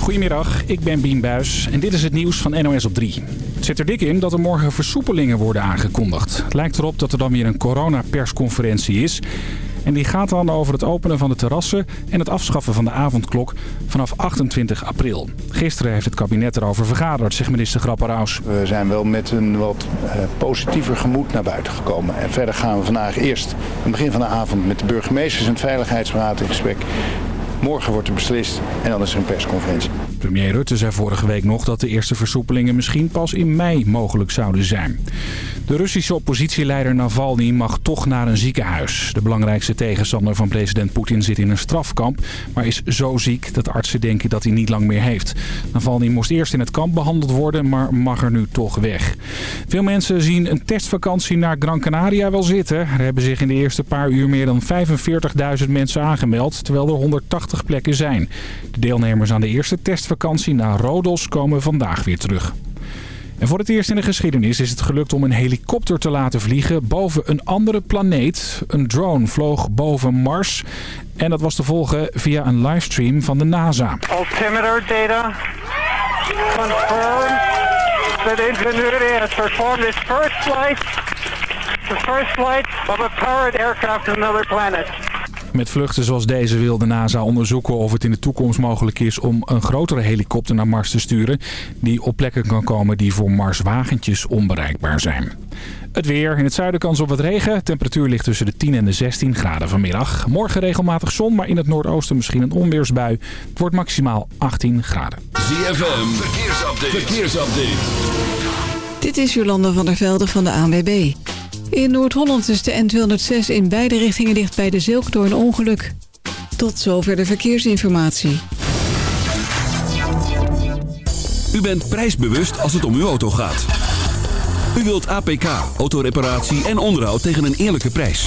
Goedemiddag, ik ben Bien Buis en dit is het nieuws van NOS op 3. Het zit er dik in dat er morgen versoepelingen worden aangekondigd. Het lijkt erop dat er dan weer een coronapersconferentie is. En die gaat dan over het openen van de terrassen en het afschaffen van de avondklok vanaf 28 april. Gisteren heeft het kabinet erover vergaderd, zegt minister Grapperhaus. We zijn wel met een wat uh, positiever gemoed naar buiten gekomen. En verder gaan we vandaag eerst, aan het begin van de avond, met de burgemeesters en het Veiligheidsraad in gesprek. Morgen wordt er beslist en dan is er een persconferentie. Premier Rutte zei vorige week nog dat de eerste versoepelingen misschien pas in mei mogelijk zouden zijn. De Russische oppositieleider Navalny mag toch naar een ziekenhuis. De belangrijkste tegenstander van president Poetin zit in een strafkamp... maar is zo ziek dat artsen denken dat hij niet lang meer heeft. Navalny moest eerst in het kamp behandeld worden, maar mag er nu toch weg. Veel mensen zien een testvakantie naar Gran Canaria wel zitten. Er hebben zich in de eerste paar uur meer dan 45.000 mensen aangemeld... terwijl er 180 plekken zijn. De deelnemers aan de eerste testvakantie naar Rodos komen vandaag weer terug. En voor het eerst in de geschiedenis is het gelukt om een helikopter te laten vliegen boven een andere planeet. Een drone vloog boven Mars en dat was te volgen via een livestream van de NASA. Altimeter data confirm that Ingenuity has performed its first flight, the first flight of a powered aircraft to another planet. Met vluchten zoals deze wil de NASA onderzoeken of het in de toekomst mogelijk is om een grotere helikopter naar Mars te sturen. Die op plekken kan komen die voor Marswagentjes onbereikbaar zijn. Het weer. In het zuiden kans op wat regen. Temperatuur ligt tussen de 10 en de 16 graden vanmiddag. Morgen regelmatig zon, maar in het noordoosten misschien een onweersbui. Het wordt maximaal 18 graden. ZFM. Verkeersupdate. Verkeersupdate. Dit is Jolanda van der Velde van de ANWB. In Noord-Holland is de N206 in beide richtingen dicht bij de Zilk door een ongeluk. Tot zover de verkeersinformatie. U bent prijsbewust als het om uw auto gaat. U wilt APK, autoreparatie en onderhoud tegen een eerlijke prijs.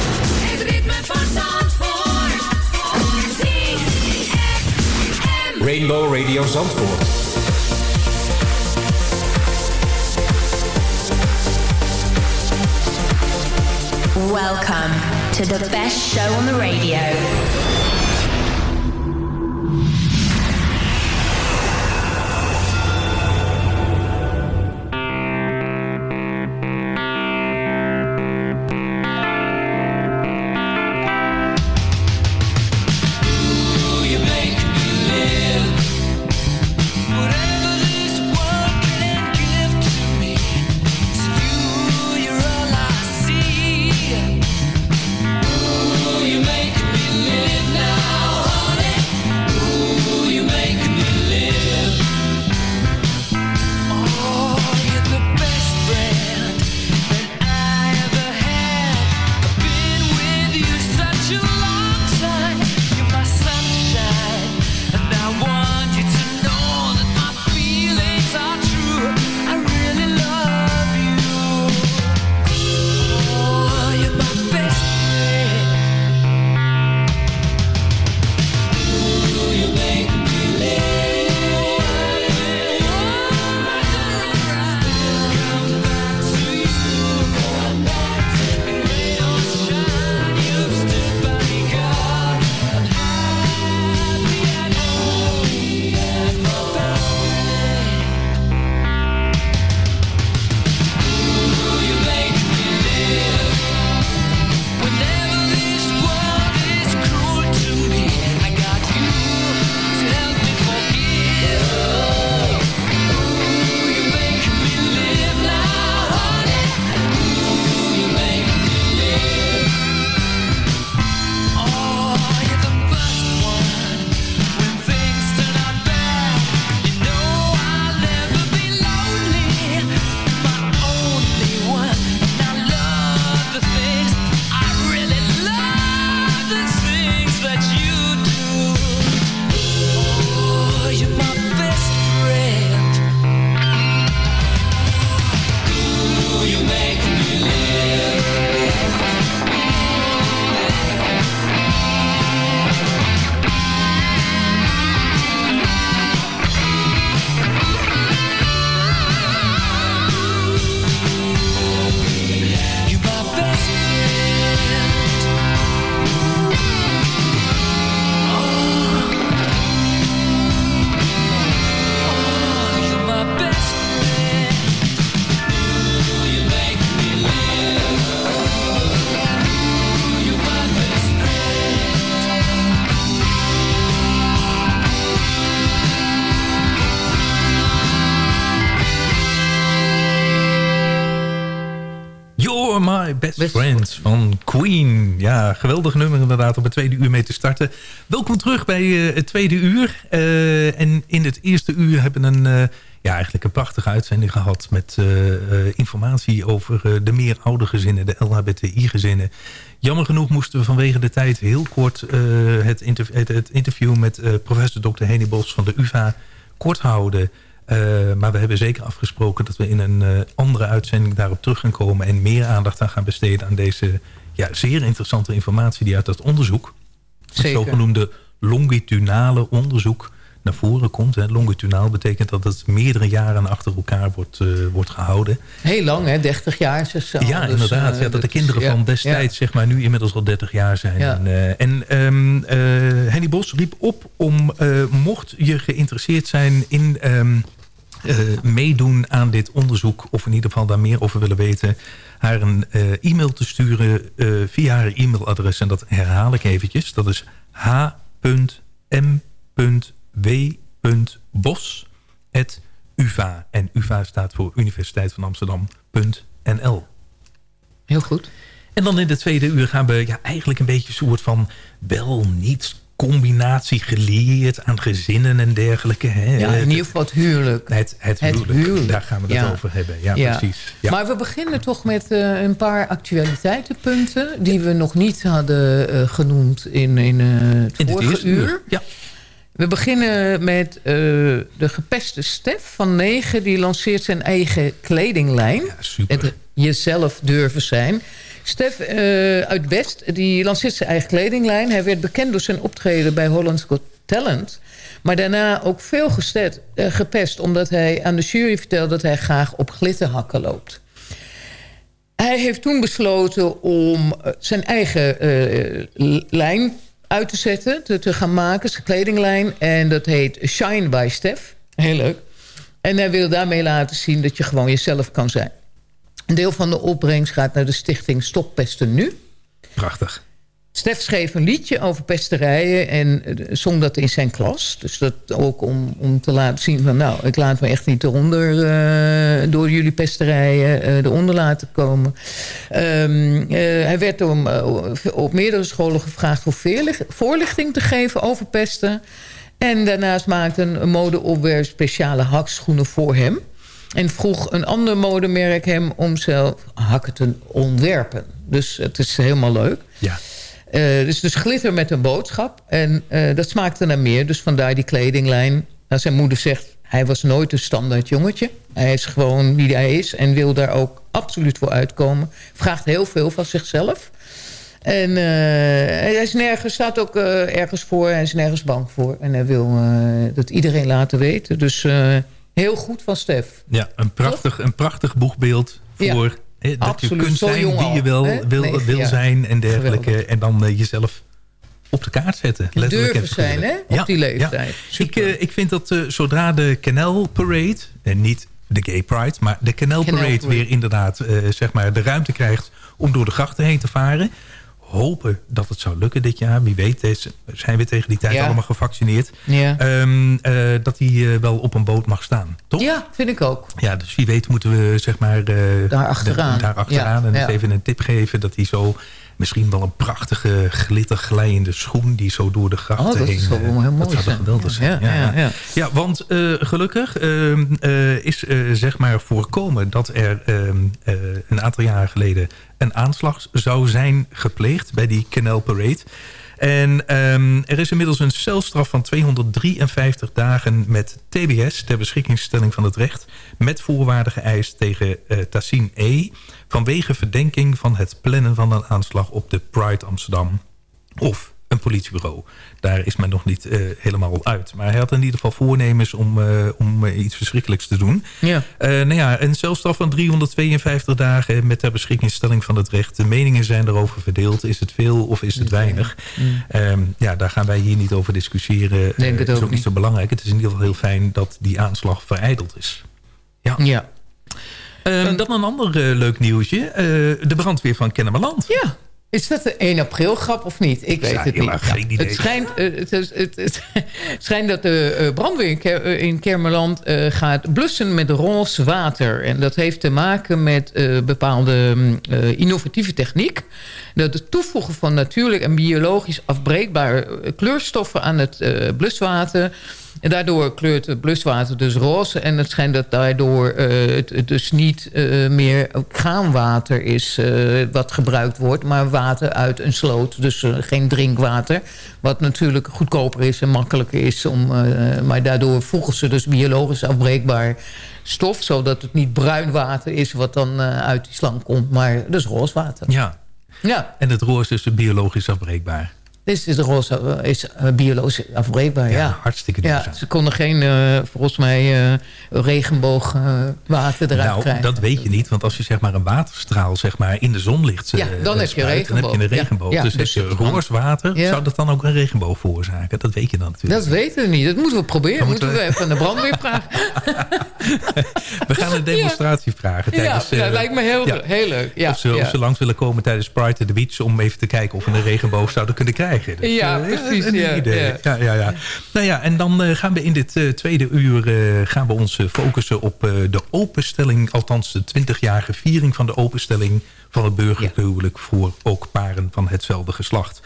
Rainbow Radio Zandvoort. Welcome to the best show on the radio. Geweldig nummer inderdaad om het tweede uur mee te starten. Welkom terug bij uh, het tweede uur. Uh, en in het eerste uur hebben we een, uh, ja, eigenlijk een prachtige uitzending gehad... met informatie over de meer oude gezinnen, de LHBTI-gezinnen. Jammer genoeg moesten we vanwege de tijd heel kort het, het, interview... met professor Dr. Henny Bos van de UvA kort houden... Maar we hebben zeker afgesproken dat we in een andere uitzending daarop terug gaan komen... en meer aandacht aan gaan besteden aan deze ja, zeer interessante informatie die uit dat onderzoek... het zogenoemde longitudinale onderzoek naar voren komt. Hè. Longitudinaal betekent dat het meerdere jaren achter elkaar wordt, uh, wordt gehouden. Heel lang, hè? 30 jaar. Zo, ja, dus, inderdaad. ja, dat de kinderen van destijds zeg maar, nu inmiddels al 30 jaar zijn. Ja. En, en um, Henny Bos riep op om, mocht je geïnteresseerd zijn in... Um, uh, meedoen aan dit onderzoek... of in ieder geval daar meer over willen weten... haar een uh, e-mail te sturen uh, via haar e-mailadres. En dat herhaal ik eventjes. Dat is h.m.w.bos.uva. En UvA staat voor Universiteit van Amsterdam.nl. Heel goed. En dan in de tweede uur gaan we ja, eigenlijk een beetje een soort van... wel niet combinatie geleerd aan gezinnen en dergelijke. Hè? Ja, in ieder geval het huwelijk. Het, het, huwelijk. het huwelijk. Daar gaan we het ja. over hebben. Ja, ja. precies. Ja. Maar we beginnen toch met uh, een paar actualiteitenpunten... die we nog niet hadden uh, genoemd in, in uh, het in vorige uur. uur. Ja. We beginnen met de gepeste Stef van 9. Die lanceert zijn eigen kledinglijn. Ja, super. Het jezelf durven zijn... Stef uh, uit West, die lanceert zijn eigen kledinglijn. Hij werd bekend door zijn optreden bij Holland's Got Talent. Maar daarna ook veel gestet, uh, gepest... omdat hij aan de jury vertelde dat hij graag op glitterhakken loopt. Hij heeft toen besloten om zijn eigen lijn uit te zetten... Te, te gaan maken, zijn kledinglijn. En dat heet Shine by Stef. Heel leuk. En hij wil daarmee laten zien dat je gewoon jezelf kan zijn. Een deel van de opbrengst gaat naar de stichting Stop Pesten Nu. Prachtig. Stef schreef een liedje over pesterijen en zong dat in zijn klas. Dus dat ook om, om te laten zien van... nou, ik laat me echt niet eronder uh, door jullie pesterijen uh, eronder laten komen. Um, uh, hij werd om, op meerdere scholen gevraagd voor voorlichting te geven over pesten. En daarnaast maakte een modeopwerp speciale hakschoenen voor hem... En vroeg een ander modemerk hem om zelf hakken te ontwerpen. Dus het is helemaal leuk. Ja. Uh, dus, dus glitter met een boodschap. En uh, dat smaakte naar meer. Dus vandaar die kledinglijn. Nou, zijn moeder zegt, hij was nooit een standaard jongetje. Hij is gewoon wie hij is. En wil daar ook absoluut voor uitkomen. Vraagt heel veel van zichzelf. En uh, hij is nergens, staat ook ergens voor. Hij is nergens bang voor. En hij wil dat iedereen laten weten. Dus... Heel goed van Stef. Ja, een prachtig, een prachtig boegbeeld voor ja, he, dat absoluut. je kunt zijn wie je wel al, wil, nee, wil ja. zijn en dergelijke. Geweldig. En dan uh, jezelf op de kaart zetten. letterlijk Durven en zijn, hè? Op ja, die leeftijd. Ja. Ik, uh, ik vind dat uh, zodra de Canal Parade, en niet de Gay Pride, maar de Canal, Canal Parade, Parade. weer inderdaad zeg maar de ruimte krijgt om door de grachten heen te varen hopen dat het zou lukken dit jaar. Wie weet is, zijn we tegen die tijd Ja. allemaal gevaccineerd. Ja. Ehm, uh, dat hij uh, wel op een boot mag staan, toch? Ja, vind ik ook. Ja, dus wie weet moeten we zeg maar... Uh, daar achteraan. daar achteraan. Ja, En even een tip geven dat hij zo... Misschien wel een prachtige glitterglijende schoen die zo door de grachten Oh, dat heen... zou wel heel mooi dat zou zijn. geweldig zijn. Ja, ja, ja. ja want gelukkig uh, is zeg maar voorkomen dat er een aantal jaren geleden een aanslag zou zijn gepleegd bij die Canal Parade. En um, er is inmiddels een celstraf van 253 dagen met TBS... ter beschikkingstelling van het recht... met voorwaarden geëist tegen uh, Tassin E... vanwege verdenking van het plannen van een aanslag op de Pride Amsterdam... of een politiebureau. Daar is men nog niet uh, helemaal uit. Maar hij had in ieder geval voornemens om, uh, om uh, iets verschrikkelijks te doen. Ja. nou ja, een celstraf van 352 dagen met ter beschikkingstelling van het recht. De meningen zijn erover verdeeld. Is het veel of is het weinig? Mm. Um, ja, daar gaan wij hier niet over discussiëren. Denk het is ook niet zo belangrijk. Het is in ieder geval heel fijn dat die aanslag vereideld is. Ja. ja. Um, dan een ander leuk nieuwtje. de brandweer van Kennemerland. Ja. Is dat een 1 april grap of niet? Ik weet Ja, het niet. maar geen idee. Het, schijnt, eh, het, is- het, het schijnt dat de eh, brandweer in, Ker- eh, in Kermeland gaat blussen met roze water. En dat heeft te maken met bepaalde mm, innovatieve techniek. Dat het toevoegen van natuurlijk en biologisch afbreekbare kleurstoffen aan het bluswater... En daardoor kleurt het bluswater dus roze. En het schijnt dat daardoor eh, het, het dus niet eh, meer kraanwater is eh, wat gebruikt wordt. Maar water uit een sloot. Dus geen drinkwater. Wat natuurlijk goedkoper is en makkelijker is. Om, maar daardoor voegen ze dus biologisch afbreekbaar stof. Zodat het niet bruin water is wat dan uit die slang komt. Maar dus roze water. Ja. Ja. En het roze is dus biologisch afbreekbaar. Is de roze eh, is eh, biologisch afbreekbaar, ja. Hartstikke Ja, duurzaam. ze konden geen, eh, volgens mij, eh regenboogwater eruit Nou, krijgen. dat weet je niet. Want als je zeg maar een waterstraal zeg maar, in de zon ligt... Ja, eh, dan heb je spuit, Dan heb je een regenboog. Ja, regenboog. ja, dus, dus heb je water, Ja. zou dat dan ook een regenboog veroorzaken? Dat weet je dan natuurlijk. Dat weten we niet. Dat moeten we proberen. Moeten we even aan de brandweer vragen. We gaan een demonstratie vragen. Tijdens, ja, eh, dat lijkt me heel, ja. heel leuk. Ja, of, ze, ja. of ze langs willen komen tijdens Pride at the Beach... om even te kijken of we een regenboog zouden kunnen krijgen. Dus, Ja, eh, precies, een ja, idee. ja. Ja. Nou ja, en dan eh, gaan we in dit eh, tweede uur... gaan we ons focussen op de openstelling... althans de 20-jarige viering van de openstelling... van het burgerlijk huwelijk voor ook paren van hetzelfde geslacht.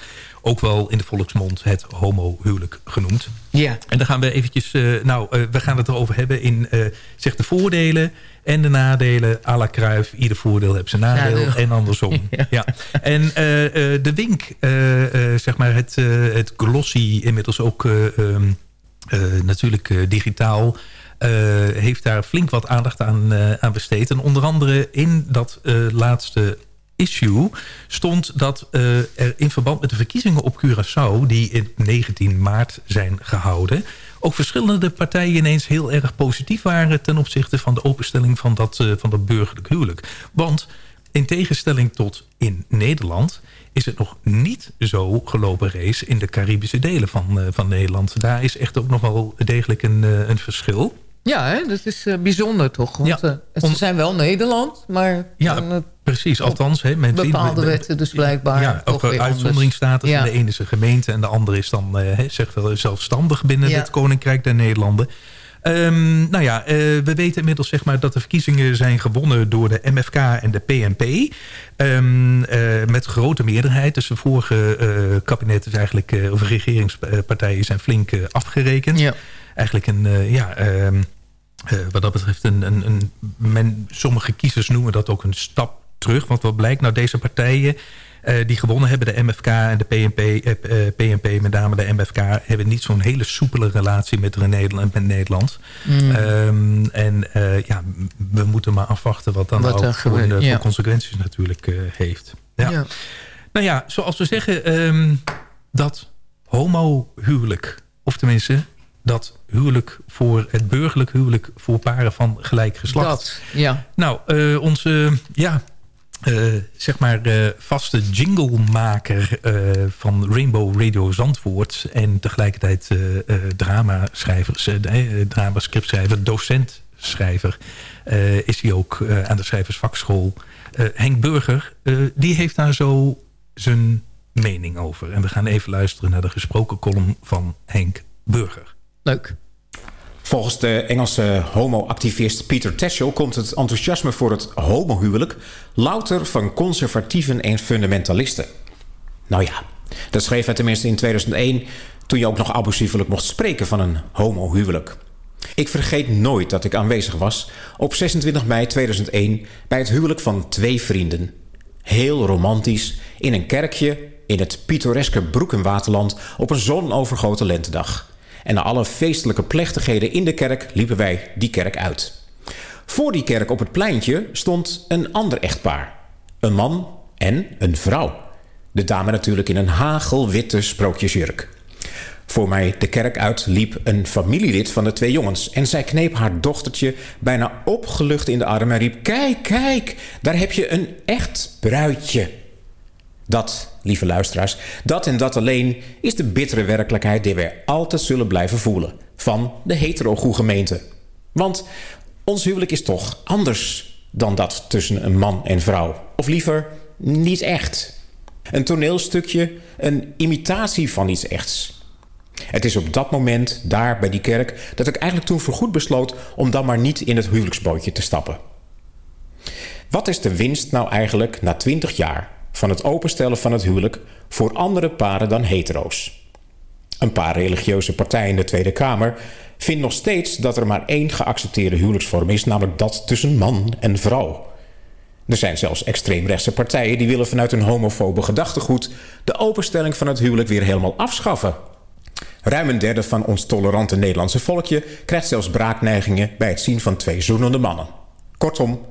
Ook wel in de volksmond het homohuwelijk genoemd. Ja. En dan gaan we eventjes... eh, nou, eh, we gaan het erover hebben in eh, zeg de voordelen en de nadelen. à la Kruif, ieder voordeel heeft zijn nadeel. En andersom. ja. En de Wink, zeg maar het, het glossy, inmiddels ook eh, ehm, eh, natuurlijk digitaal... heeft daar flink wat aandacht aan, aan besteed. En onder andere in dat laatste issue stond dat eh, er in verband met de verkiezingen op Curaçao... die in 19 maart zijn gehouden... ook verschillende partijen ineens heel erg positief waren... ten opzichte van de openstelling van dat, eh, van dat burgerlijk huwelijk. Want in tegenstelling tot in Nederland is het nog niet zo gelopen race... in de Caribische delen van, eh, van Nederland. Daar is echt ook nog wel degelijk een, een verschil... Ja, hè, dat is bijzonder toch? Want ze zijn wel Nederland, maar... Ja, dan, precies. Althans, hè, men bepaalde wetten dus blijkbaar Ja, ook uitzonderingsstatus. Ja. En de ene is een gemeente en de andere is dan eh, hè, zeg wel zelfstandig binnen Ja. het Koninkrijk der Nederlanden. Ehm, nou ja, eh, we weten inmiddels zeg maar, dat de verkiezingen zijn gewonnen door de MFK en de PNP. Ehm, eh, met grote meerderheid. Dus de vorige eh kabinet is eigenlijk, eh, of regeringspartijen zijn flink eh, afgerekend. Ja. Eigenlijk een, eh, ja... ehm, eh, wat dat betreft, een, een, een, men, sommige kiezers noemen dat ook een stap terug. Want wat blijkt, nou deze partijen eh, die gewonnen hebben, de MFK en de PNP, eh, PNP, met name de MFK, hebben niet zo'n hele soepele relatie met, de Nederland, met Nederland. Mm. Ehm, en eh, ja, we moeten maar afwachten wat dan Wat ook voor, gebeurt, de- ja. voor consequenties natuurlijk eh, heeft. Ja. Ja. Nou ja, zoals we zeggen, ehm, dat homohuwelijk, of tenminste dat huwelijk voor het burgerlijk huwelijk voor paren van gelijk geslacht. Dat, ja. Nou, onze ja, eh, zeg maar vaste jinglemaker eh, van Rainbow Radio Zandvoort en tegelijkertijd eh eh dramaschrijvers, eh, dramascriptschrijver, docentschrijver, is hij ook aan de schrijversvakschool. Henk Burger, die heeft daar zo zijn mening over. En we gaan even luisteren naar de gesproken column van Henk Burger. Leuk. Volgens de Engelse homo-activist Peter Tatchell komt het enthousiasme voor het homohuwelijk louter van conservatieven en fundamentalisten. Nou ja, dat schreef hij tenminste in 2001 toen je ook nog abusievelijk mocht spreken van een homohuwelijk. Ik vergeet nooit dat ik aanwezig was op 26 mei 2001 bij het huwelijk van twee vrienden. Heel romantisch in een kerkje in het pittoreske Broek en Waterland op een zonovergoten lentedag. En na alle feestelijke plechtigheden in de kerk liepen wij die kerk uit. Voor die kerk op het pleintje stond een ander echtpaar. Een man en een vrouw. De dame natuurlijk in een hagelwitte sprookjesjurk. Voor mij de kerk uit liep een familielid van de twee jongens... en zij kneep haar dochtertje bijna opgelucht in de arm en riep... Kijk, kijk, daar heb je een echt bruidje. Dat, lieve luisteraars, dat en dat alleen is de bittere werkelijkheid die wij altijd zullen blijven voelen van de hetero gemeente. Want ons huwelijk is toch anders dan dat tussen een man en vrouw. Of liever, niet echt. Een toneelstukje, een imitatie van iets echts. Het is op dat moment, daar bij die kerk, dat ik eigenlijk toen voorgoed besloot om dan maar niet in het huwelijksbootje te stappen. Wat is de winst nou eigenlijk na 20 jaar van het openstellen van het huwelijk voor andere paren dan hetero's? Een paar religieuze partijen in de Tweede Kamer vindt nog steeds dat er maar één geaccepteerde huwelijksvorm is, namelijk dat tussen man en vrouw. Er zijn zelfs extreemrechtse partijen die willen vanuit hun homofobe gedachtegoed de openstelling van het huwelijk weer helemaal afschaffen. Ruim een derde van ons tolerante Nederlandse volkje krijgt zelfs braakneigingen bij het zien van twee zoenende mannen. Kortom,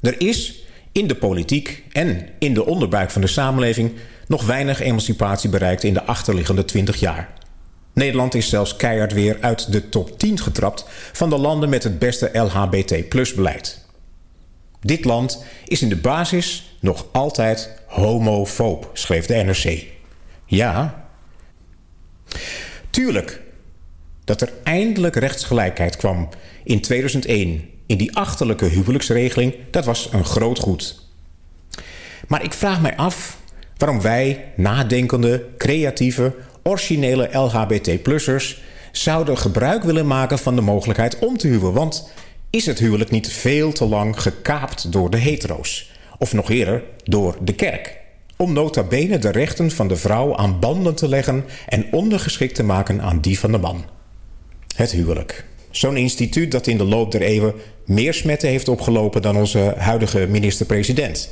er is in de politiek en in de onderbuik van de samenleving nog weinig emancipatie bereikt in de achterliggende 20 jaar. Nederland is zelfs keihard weer uit de top 10 getrapt van de landen met het beste LHBT-beleid. Dit land is in de basis nog altijd homofoob, schreef de NRC. Ja, tuurlijk dat er eindelijk rechtsgelijkheid kwam in 2001 in die achterlijke huwelijksregeling, dat was een groot goed. Maar ik vraag mij af waarom wij, nadenkende, creatieve, originele LHBT-plussers... zouden gebruik willen maken van de mogelijkheid om te huwen. Want is het huwelijk niet veel te lang gekaapt door de hetero's? Of nog eerder, door de kerk? Om nota bene de rechten van de vrouw aan banden te leggen... en ondergeschikt te maken aan die van de man. Het huwelijk. Zo'n instituut dat in de loop der eeuwen meer smetten heeft opgelopen dan onze huidige minister-president.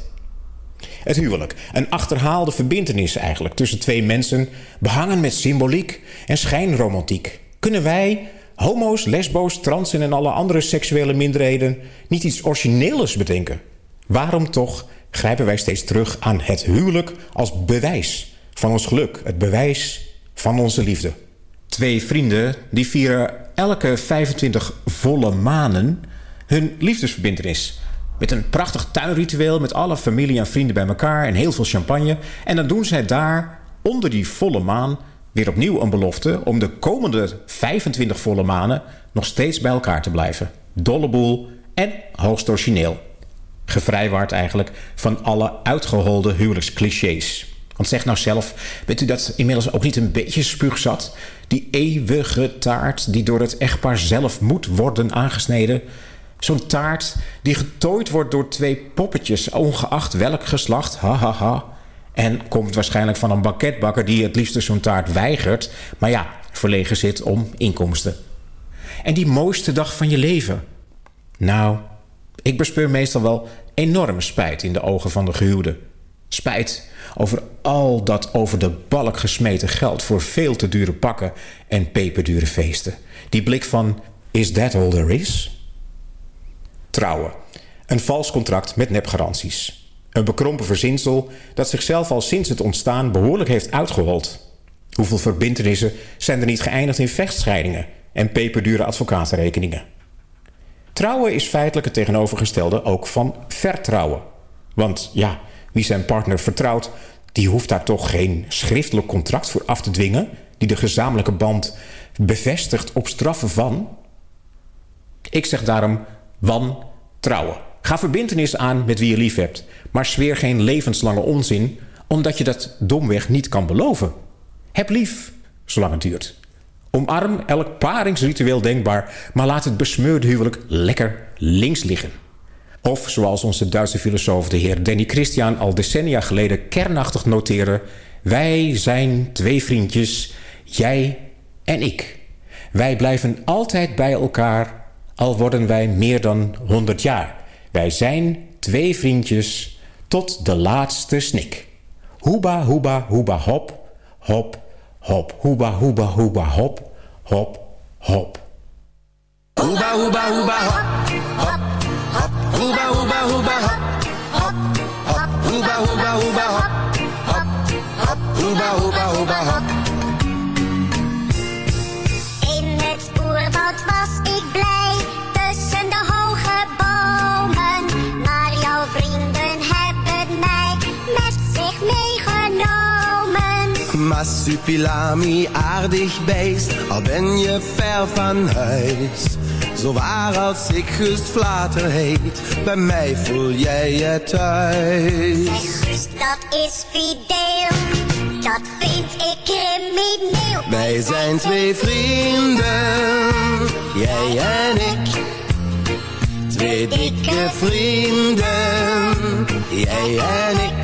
Het huwelijk, een achterhaalde verbintenis eigenlijk tussen twee mensen, behangen met symboliek en schijnromantiek. Kunnen wij, homo's, lesbo's, transen en alle andere seksuele minderheden, niet iets origineels bedenken? Waarom toch grijpen wij steeds terug aan het huwelijk als bewijs van ons geluk, het bewijs van onze liefde? Twee vrienden die vieren elke 25 volle manen hun liefdesverbintenis. Met een prachtig tuinritueel met alle familie en vrienden bij elkaar en heel veel champagne. En dan doen zij daar onder die volle maan weer opnieuw een belofte om de komende 25 volle manen nog steeds bij elkaar te blijven. Dolleboel en hoogst origineel. Gevrijwaard eigenlijk van alle uitgeholde huwelijksclichés. Want zeg nou zelf, bent u dat inmiddels ook niet een beetje spuugzat? Die eeuwige taart die door het echtpaar zelf moet worden aangesneden. Zo'n taart die getooid wordt door twee poppetjes, ongeacht welk geslacht. Ha, ha, ha. En komt waarschijnlijk van een banketbakker die het liefst zo'n taart weigert. Maar ja, verlegen zit om inkomsten. En die mooiste dag van je leven. Nou, ik bespeur meestal wel enorme spijt in de ogen van de gehuwde. Spijt over al dat over de balk gesmeten geld voor veel te dure pakken en peperdure feesten. Die blik van, is that all there is? Trouwen. Een vals contract met nepgaranties. Een bekrompen verzinsel dat zichzelf al sinds het ontstaan behoorlijk heeft uitgehold. Hoeveel verbintenissen zijn er niet geëindigd in vechtscheidingen en peperdure advocatenrekeningen? Trouwen is feitelijk het tegenovergestelde ook van vertrouwen. Want ja, wie zijn partner vertrouwt, die hoeft daar toch geen schriftelijk contract voor af te dwingen, die de gezamenlijke band bevestigt op straffen van. Ik zeg daarom wantrouwen. Ga verbintenis aan met wie je lief hebt, maar zweer geen levenslange onzin, omdat je dat domweg niet kan beloven. Heb lief, zolang het duurt. Omarm elk paringsritueel denkbaar, maar laat het besmeurde huwelijk lekker links liggen. Of zoals onze Duitse filosoof de heer Danny Christian al decennia geleden kernachtig noteerde: Wij zijn twee vriendjes, jij en ik. Wij blijven altijd bij elkaar, al worden wij meer dan 100 jaar. Wij zijn twee vriendjes tot de laatste snik. Hoeba, hoeba, hoeba, hop, hop, hop. Hoeba, hoeba, hoeba, hop, hop, hop. Hoeba, hoeba, hoeba, hop, hop. Hoeba, hoeba, hoeba, hop, hop, hop. Hop, hop, hop. Massupilami, aardig beest, al ben je ver van huis. Zo waar als ik Gust Vlater heet, bij mij voel jij je thuis. Zeg Gust, dat is fideel. Dat vind ik crimineel. Wij zijn twee vrienden, jij en ik. Twee dikke vrienden, jij en ik.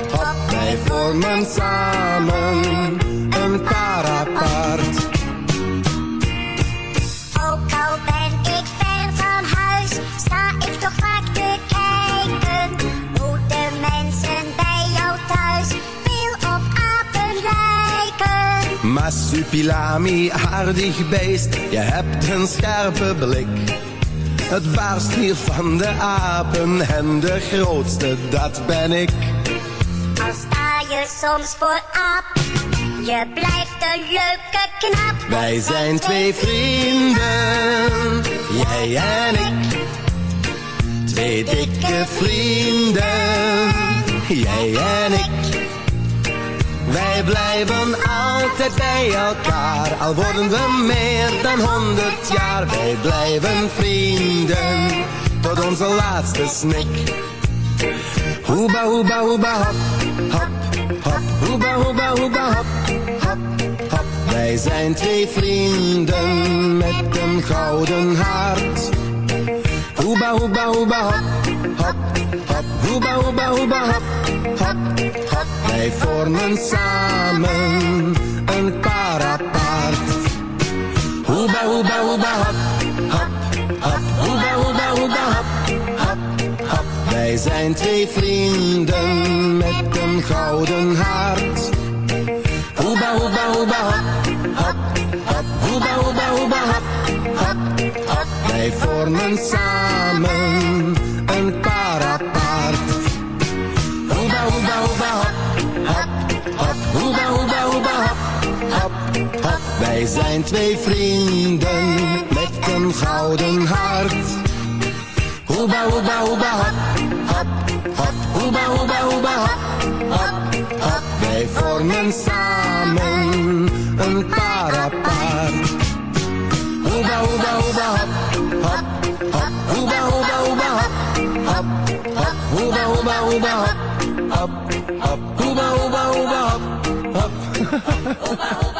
Wij vormen samen een parapart. Ook al ben ik ver van huis, sta ik toch vaak te kijken. Hoe de mensen bij jou thuis veel op apen lijken. Masupilami, aardig beest, je hebt een scherpe blik. Het baarst hier van de apen en de grootste, dat ben ik. Je soms voor aap, je blijft een leuke knap. Wij zijn twee vrienden, jij en ik. Twee dikke vrienden, jij en ik. Wij blijven altijd bij elkaar, al worden we meer dan honderd jaar. Wij blijven vrienden, tot onze laatste snik. Hoeba, hoeba, hoeba, hop, hop. Hoeba, hoeba, hoeba, hop, hop, hop. Wij zijn twee vrienden met een gouden hart. Hoeba, hoeba, hoeba, hop, hop, hop. Hoeba, hoeba, hoeba, hop, hop, hop. Wij vormen samen een parapart. Hoeba, hoeba, hoeba, hop, Wij zijn twee vrienden met een gouden hart. Hoeba, hoeba, hoeba, hop, hop, hop. Hoeba, hoeba, hoeba, hop, hop, hop. Wij vormen samen een parapart. Hoeba, hoeba, hoeba, hop, hop, hop. Hoeba, hoeba, hoeba, hop, hop, hop. Wij zijn twee vrienden met een gouden hart. Hoeba, hoeba, hoeba, hop. Hoeba, hoeba, hoeba, hop, hop, hop. Wij vormen samen een parapart. Hoeba, hoeba, hoeba, hop, hop, hop. Hoeba, hoeba, hoeba, hop, hop, hop. Hoeba, hoeba, hoeba, hop, hop, hop. Hoeba, hoeba, hoeba, hop, hop.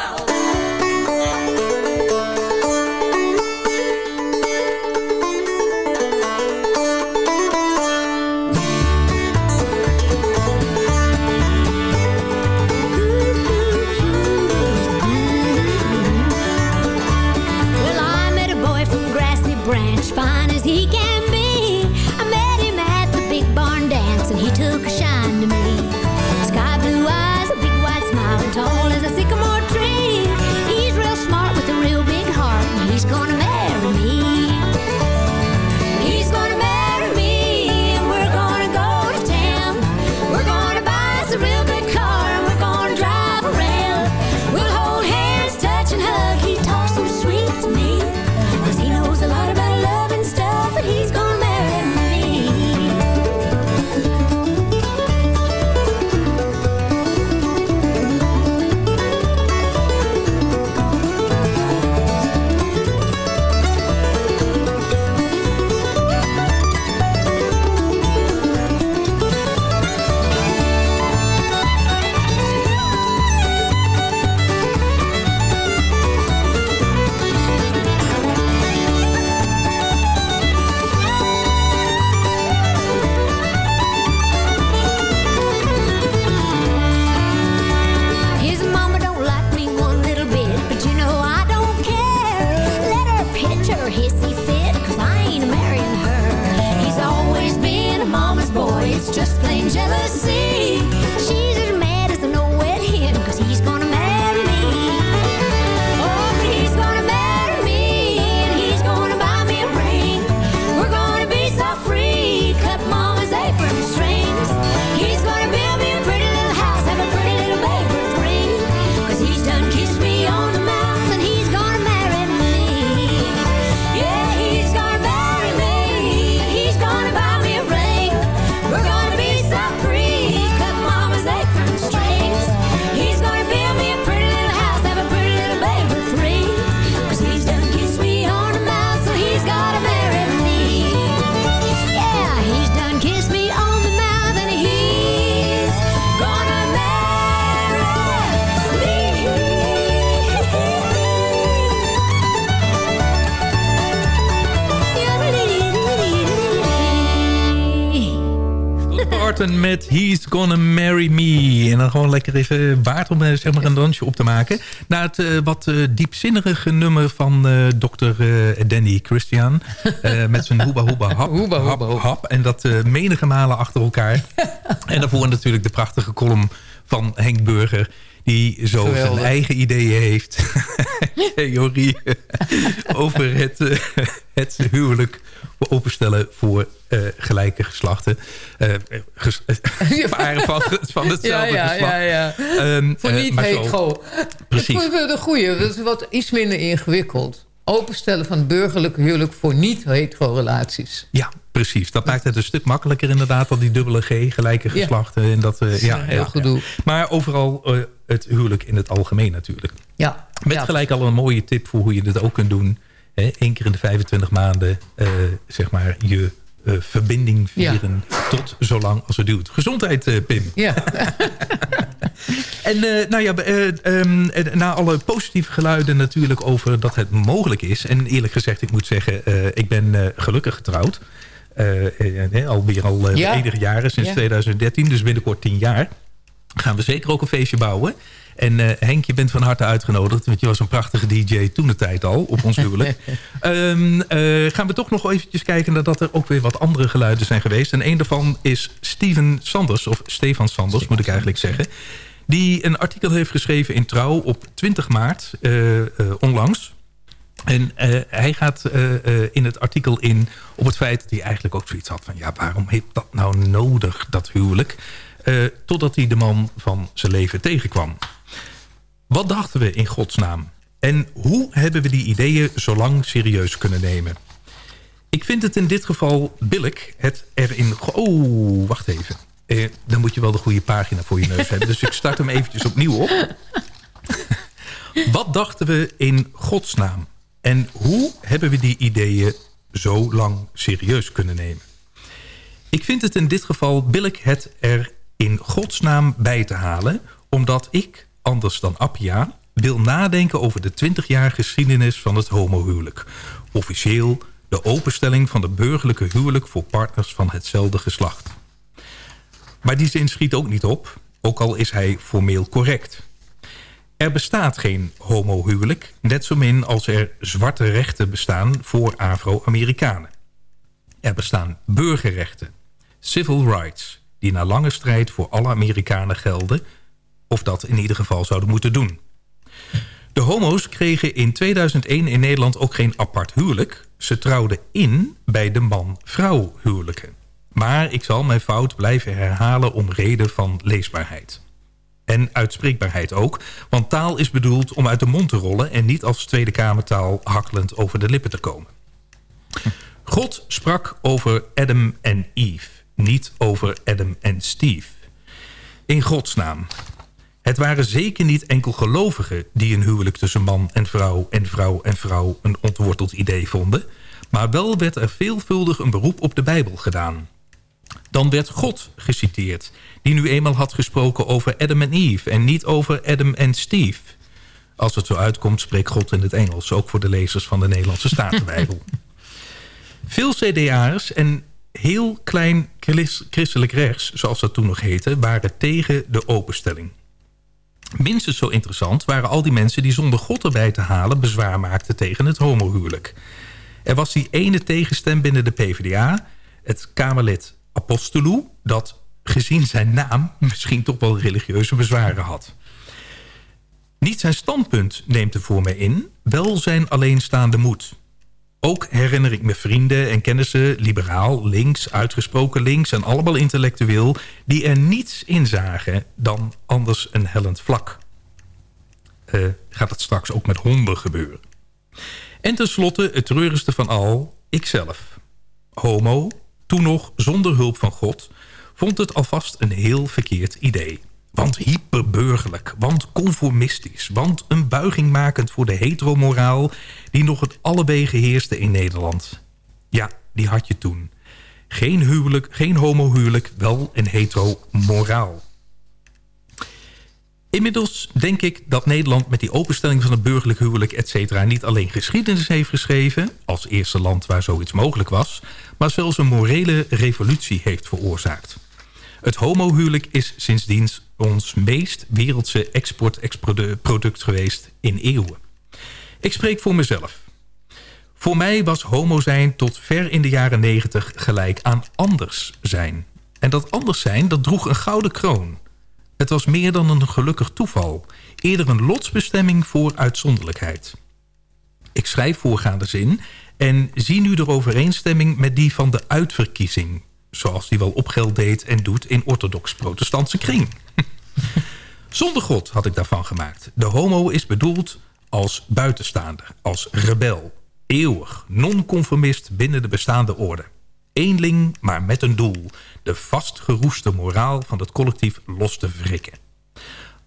om eh, zeg maar een dansje op te maken. Na het eh, wat uh, diepzinnige nummer van dokter Danny Christian. met zijn hoeba hoeba hap, hoeba, hoeba, hap, hap. En dat menige malen achter elkaar. en daarvoor natuurlijk de prachtige column van Henk Burger die zo Geweldig. zijn eigen ideeën heeft. Theorie over het, het huwelijk openstellen voor uh, gelijke geslachten. Uh, ges paren van, van hetzelfde ja, ja, geslacht. Ja, ja. Um, voor niet hetero. Precies. Dat de goeie. Dat is wat iets minder ingewikkeld. Openstellen van burgerlijk huwelijk voor niet-hetero relaties. Ja, precies. Dat maakt het een stuk makkelijker inderdaad... dan die dubbele G, gelijke geslachten. Ja. En dat, uh, ja, heel ja, gedoe. Ja. Maar overal uh, het huwelijk in het algemeen natuurlijk. Ja. Met gelijk al een mooie tip voor hoe je dit ook kunt doen. Eén keer in de 25 maanden, uh, zeg maar, je verbinding vieren... tot zolang als het duurt. Gezondheid, Pim. Ja. En uh, nou ja, um, na alle positieve geluiden natuurlijk over dat het mogelijk is. En eerlijk gezegd, ik moet zeggen, ik ben gelukkig getrouwd. alweer al ja. enige jaren, sinds Ja. 2013, dus binnenkort tien jaar. Gaan we zeker ook een feestje bouwen. En Henk, je bent van harte uitgenodigd. Want je was een prachtige DJ toen de tijd al, op ons huwelijk. um, gaan we toch nog eventjes kijken nadat er ook weer wat andere geluiden zijn geweest. En een daarvan is Steven Sanders, of Stefan Sanders moet ik eigenlijk zeggen die een artikel heeft geschreven in Trouw op 20 maart, uh, uh, onlangs. En uh, hij gaat in het artikel in op het feit dat hij eigenlijk ook zoiets had van... ja, waarom heeft dat nou nodig, dat huwelijk? Totdat hij de man van zijn leven tegenkwam. Wat dachten we in godsnaam? En hoe hebben we die ideeën zo lang serieus kunnen nemen? Ik vind het in dit geval billig het erin... Oh, wacht even. Eh, dan moet je wel de goede pagina voor je neus hebben. Dus ik start hem eventjes opnieuw op. Wat dachten we in godsnaam? En hoe hebben we die ideeën zo lang serieus kunnen nemen? Ik vind het in dit geval billig het er in godsnaam bij te halen... omdat ik, anders dan Appia, wil nadenken over de 20 jaar geschiedenis van het homohuwelijk. Officieel de openstelling van de burgerlijke huwelijk voor partners van hetzelfde geslacht. Maar die zin schiet ook niet op, ook al is hij formeel correct. Er bestaat geen homohuwelijk, net zo min als er zwarte rechten bestaan voor Afro-Amerikanen. Er bestaan burgerrechten, civil rights, die na lange strijd voor alle Amerikanen gelden... of dat in ieder geval zouden moeten doen. De homo's kregen in 2001 in Nederland ook geen apart huwelijk. Ze trouwden in bij de man-vrouw huwelijken. Maar ik zal mijn fout blijven herhalen om reden van leesbaarheid. En uitspreekbaarheid ook, want taal is bedoeld om uit de mond te rollen... en niet als Tweede Kamertaal hakkelend over de lippen te komen. God sprak over Adam en Eve, niet over Adam en Steve. In Gods naam. Het waren zeker niet enkel gelovigen die een huwelijk tussen man en vrouw... en vrouw en vrouw een ontworteld idee vonden... maar wel werd er veelvuldig een beroep op de Bijbel gedaan... Dan werd God geciteerd, die nu eenmaal had gesproken over Adam en Eve... en niet over Adam en Steve. Als het zo uitkomt, spreekt God in het Engels... ook voor de lezers van de Nederlandse Statenbijbel. Veel CDA'ers en heel klein christelijk rechts, zoals dat toen nog heette... waren tegen de openstelling. Minstens zo interessant waren al die mensen die zonder God erbij te halen... bezwaar maakten tegen het homohuwelijk. Er was die ene tegenstem binnen de PvdA... het Kamerlid Apostolou... dat gezien zijn naam misschien toch wel religieuze bezwaren had. Niet zijn standpunt neemt er voor mij in, wel zijn alleenstaande moed. Ook herinner ik me vrienden en kennissen, liberaal, links, uitgesproken links... en allemaal intellectueel, die er niets in zagen dan anders een hellend vlak. Uh, gaat het straks ook met honden gebeuren. En tenslotte, het treurigste van al, ikzelf. Homo, toen nog zonder hulp van God... vond het alvast een heel verkeerd idee. Want hyperburgerlijk, want conformistisch... want een buiging makend voor de heteromoraal... die nog het allebei heerste in Nederland. Ja, die had je toen. Geen, huwelijk, geen homohuwelijk, wel een heteromoraal. Inmiddels denk ik dat Nederland met die openstelling van het burgerlijk huwelijk... et cetera, niet alleen geschiedenis heeft geschreven... als eerste land waar zoiets mogelijk was... maar zelfs een morele revolutie heeft veroorzaakt. Het homohuwelijk is sindsdien ons meest wereldse export-product geweest in eeuwen. Ik spreek voor mezelf. Voor mij was homo zijn tot ver in de jaren negentig gelijk aan anders zijn. En dat anders zijn, dat droeg een gouden kroon. Het was meer dan een gelukkig toeval. Eerder een lotsbestemming voor uitzonderlijkheid. Ik schrijf voorgaande zin en zie nu de overeenstemming met die van de uitverkiezing. Zoals die wel opgeld deed en doet in orthodox-protestantse kring. Zonder God had ik daarvan gemaakt. De homo is bedoeld als buitenstaander, als rebel. Eeuwig, non-conformist binnen de bestaande orde. Eenling, maar met een doel. De vastgeroeste moraal van het collectief los te wrikken.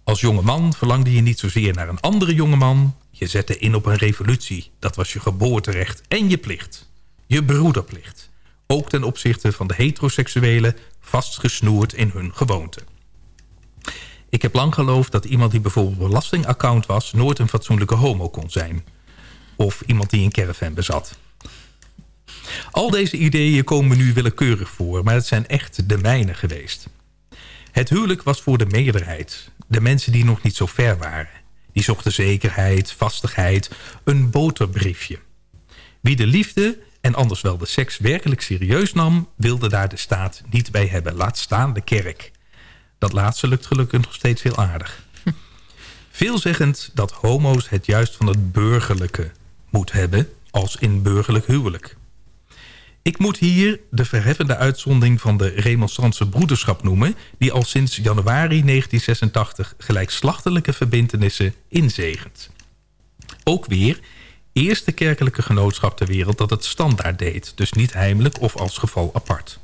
Als jonge man verlangde je niet zozeer naar een andere jonge man. Je zette in op een revolutie. Dat was je geboorterecht en je plicht. Je broederplicht. Ook ten opzichte van de heteroseksuelen vastgesnoerd in hun gewoonte. Ik heb lang geloofd dat iemand die bijvoorbeeld belastingaccount was... nooit een fatsoenlijke homo kon zijn. Of iemand die een caravan bezat. Al deze ideeën komen nu willekeurig voor... maar het zijn echt de mijne geweest. Het huwelijk was voor de meerderheid. De mensen die nog niet zo ver waren. Die zochten zekerheid, vastigheid, een boterbriefje. Wie de liefde en anders wel de seks werkelijk serieus nam... wilde daar de staat niet bij hebben. Laat staan de kerk. Dat laatste lukt gelukkig nog steeds heel aardig. Veelzeggend dat homo's het juist van het burgerlijke moet hebben... als in burgerlijk huwelijk. Ik moet hier de verheffende uitzondering van de remonstrantse broederschap noemen... die al sinds januari 1986 gelijkslachtelijke verbintenissen inzegent. Ook weer eerste kerkelijke genootschap ter wereld dat het standaard deed... dus niet heimelijk of als geval apart.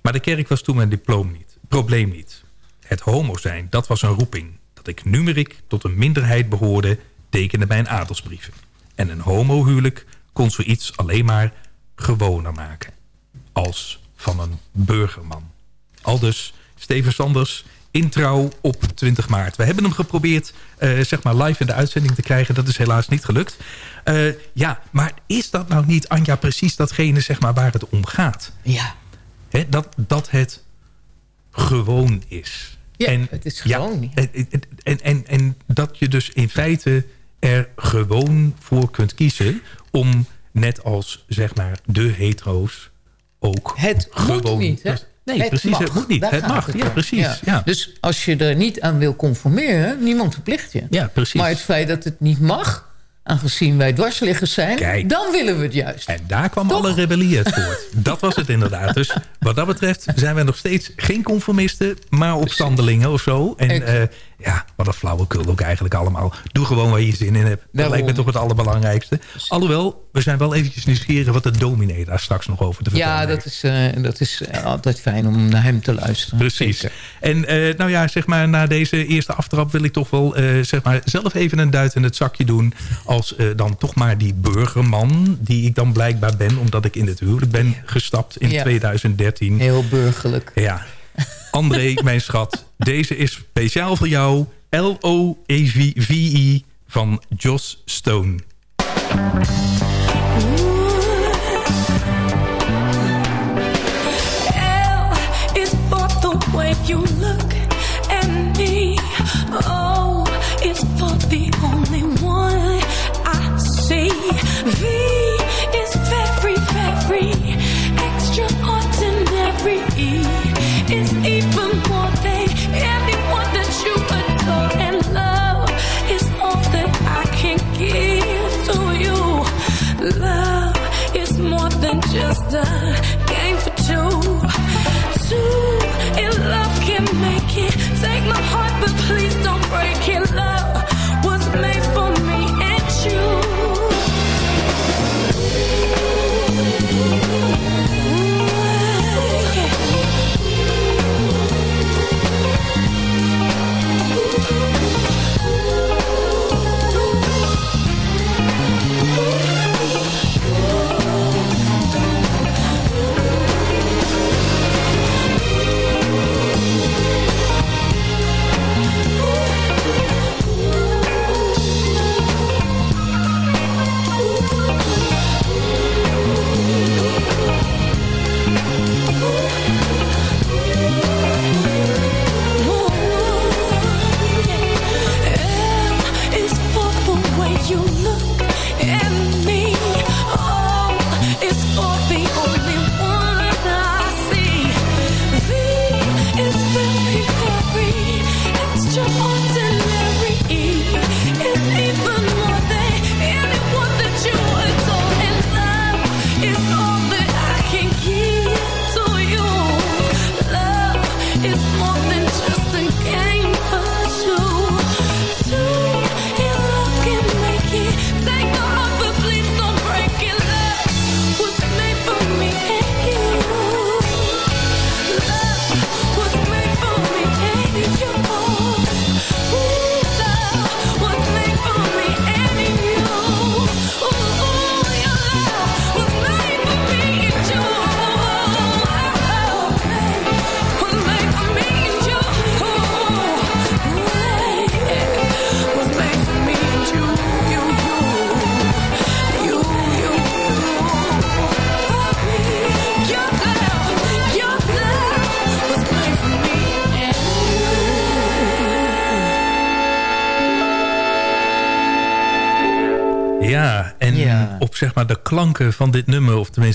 Maar de kerk was toen mijn diploma niet, probleem niet. Het homo zijn, dat was een roeping. Dat ik numeriek tot een minderheid behoorde, tekende mijn adelsbrieven. En een homohuwelijk kon zoiets alleen maar gewoner maken. Als van een burgerman. Aldus Steven Sanders intro op 20 maart. We hebben hem geprobeerd uh, zeg maar live in de uitzending te krijgen. Dat is helaas niet gelukt. Uh, ja, maar is dat nou niet, Anja, precies datgene zeg maar, waar het om gaat? Ja. Dat, dat het gewoon is. Ja, en, het is gewoon. Ja, en, en, en, en dat je dus in feite er gewoon voor kunt kiezen... om net als zeg maar de hetero's ook het gewoon... moet niet, hè? Nee, het precies, mag. het moet niet. Daar het mag, het ja, precies. Ja. Ja. Dus als je er niet aan wil conformeren, niemand verplicht je. Ja, precies. Maar het feit dat het niet mag, aangezien wij dwarsliggers zijn... Kijk. dan willen we het juist. En daar kwam alle rebellie uit voort. Dat was het inderdaad. Dus wat dat betreft zijn wij nog steeds geen conformisten... maar opstandelingen of zo. En eh, ja, wat een flauwekul ook eigenlijk allemaal. Doe gewoon waar je zin in hebt. Dat lijkt me toch het allerbelangrijkste. Alhoewel, we zijn wel eventjes nieuwsgierig... wat de dominee daar straks nog over te vertellen Ja, dat is, eh, dat is eh, altijd fijn om naar hem te luisteren. Precies. Zeker. En eh, nou ja, zeg maar, na deze eerste aftrap wil ik toch wel zeg maar, zelf even een duit in het zakje doen. Als dan toch maar die burgerman, die ik dan blijkbaar ben, omdat ik in het huwelijk ben gestapt in Ja. 2013. Heel burgerlijk. Ja. André, mijn schat, deze is speciaal voor jou. L-O-E-V-I van Joss Stone.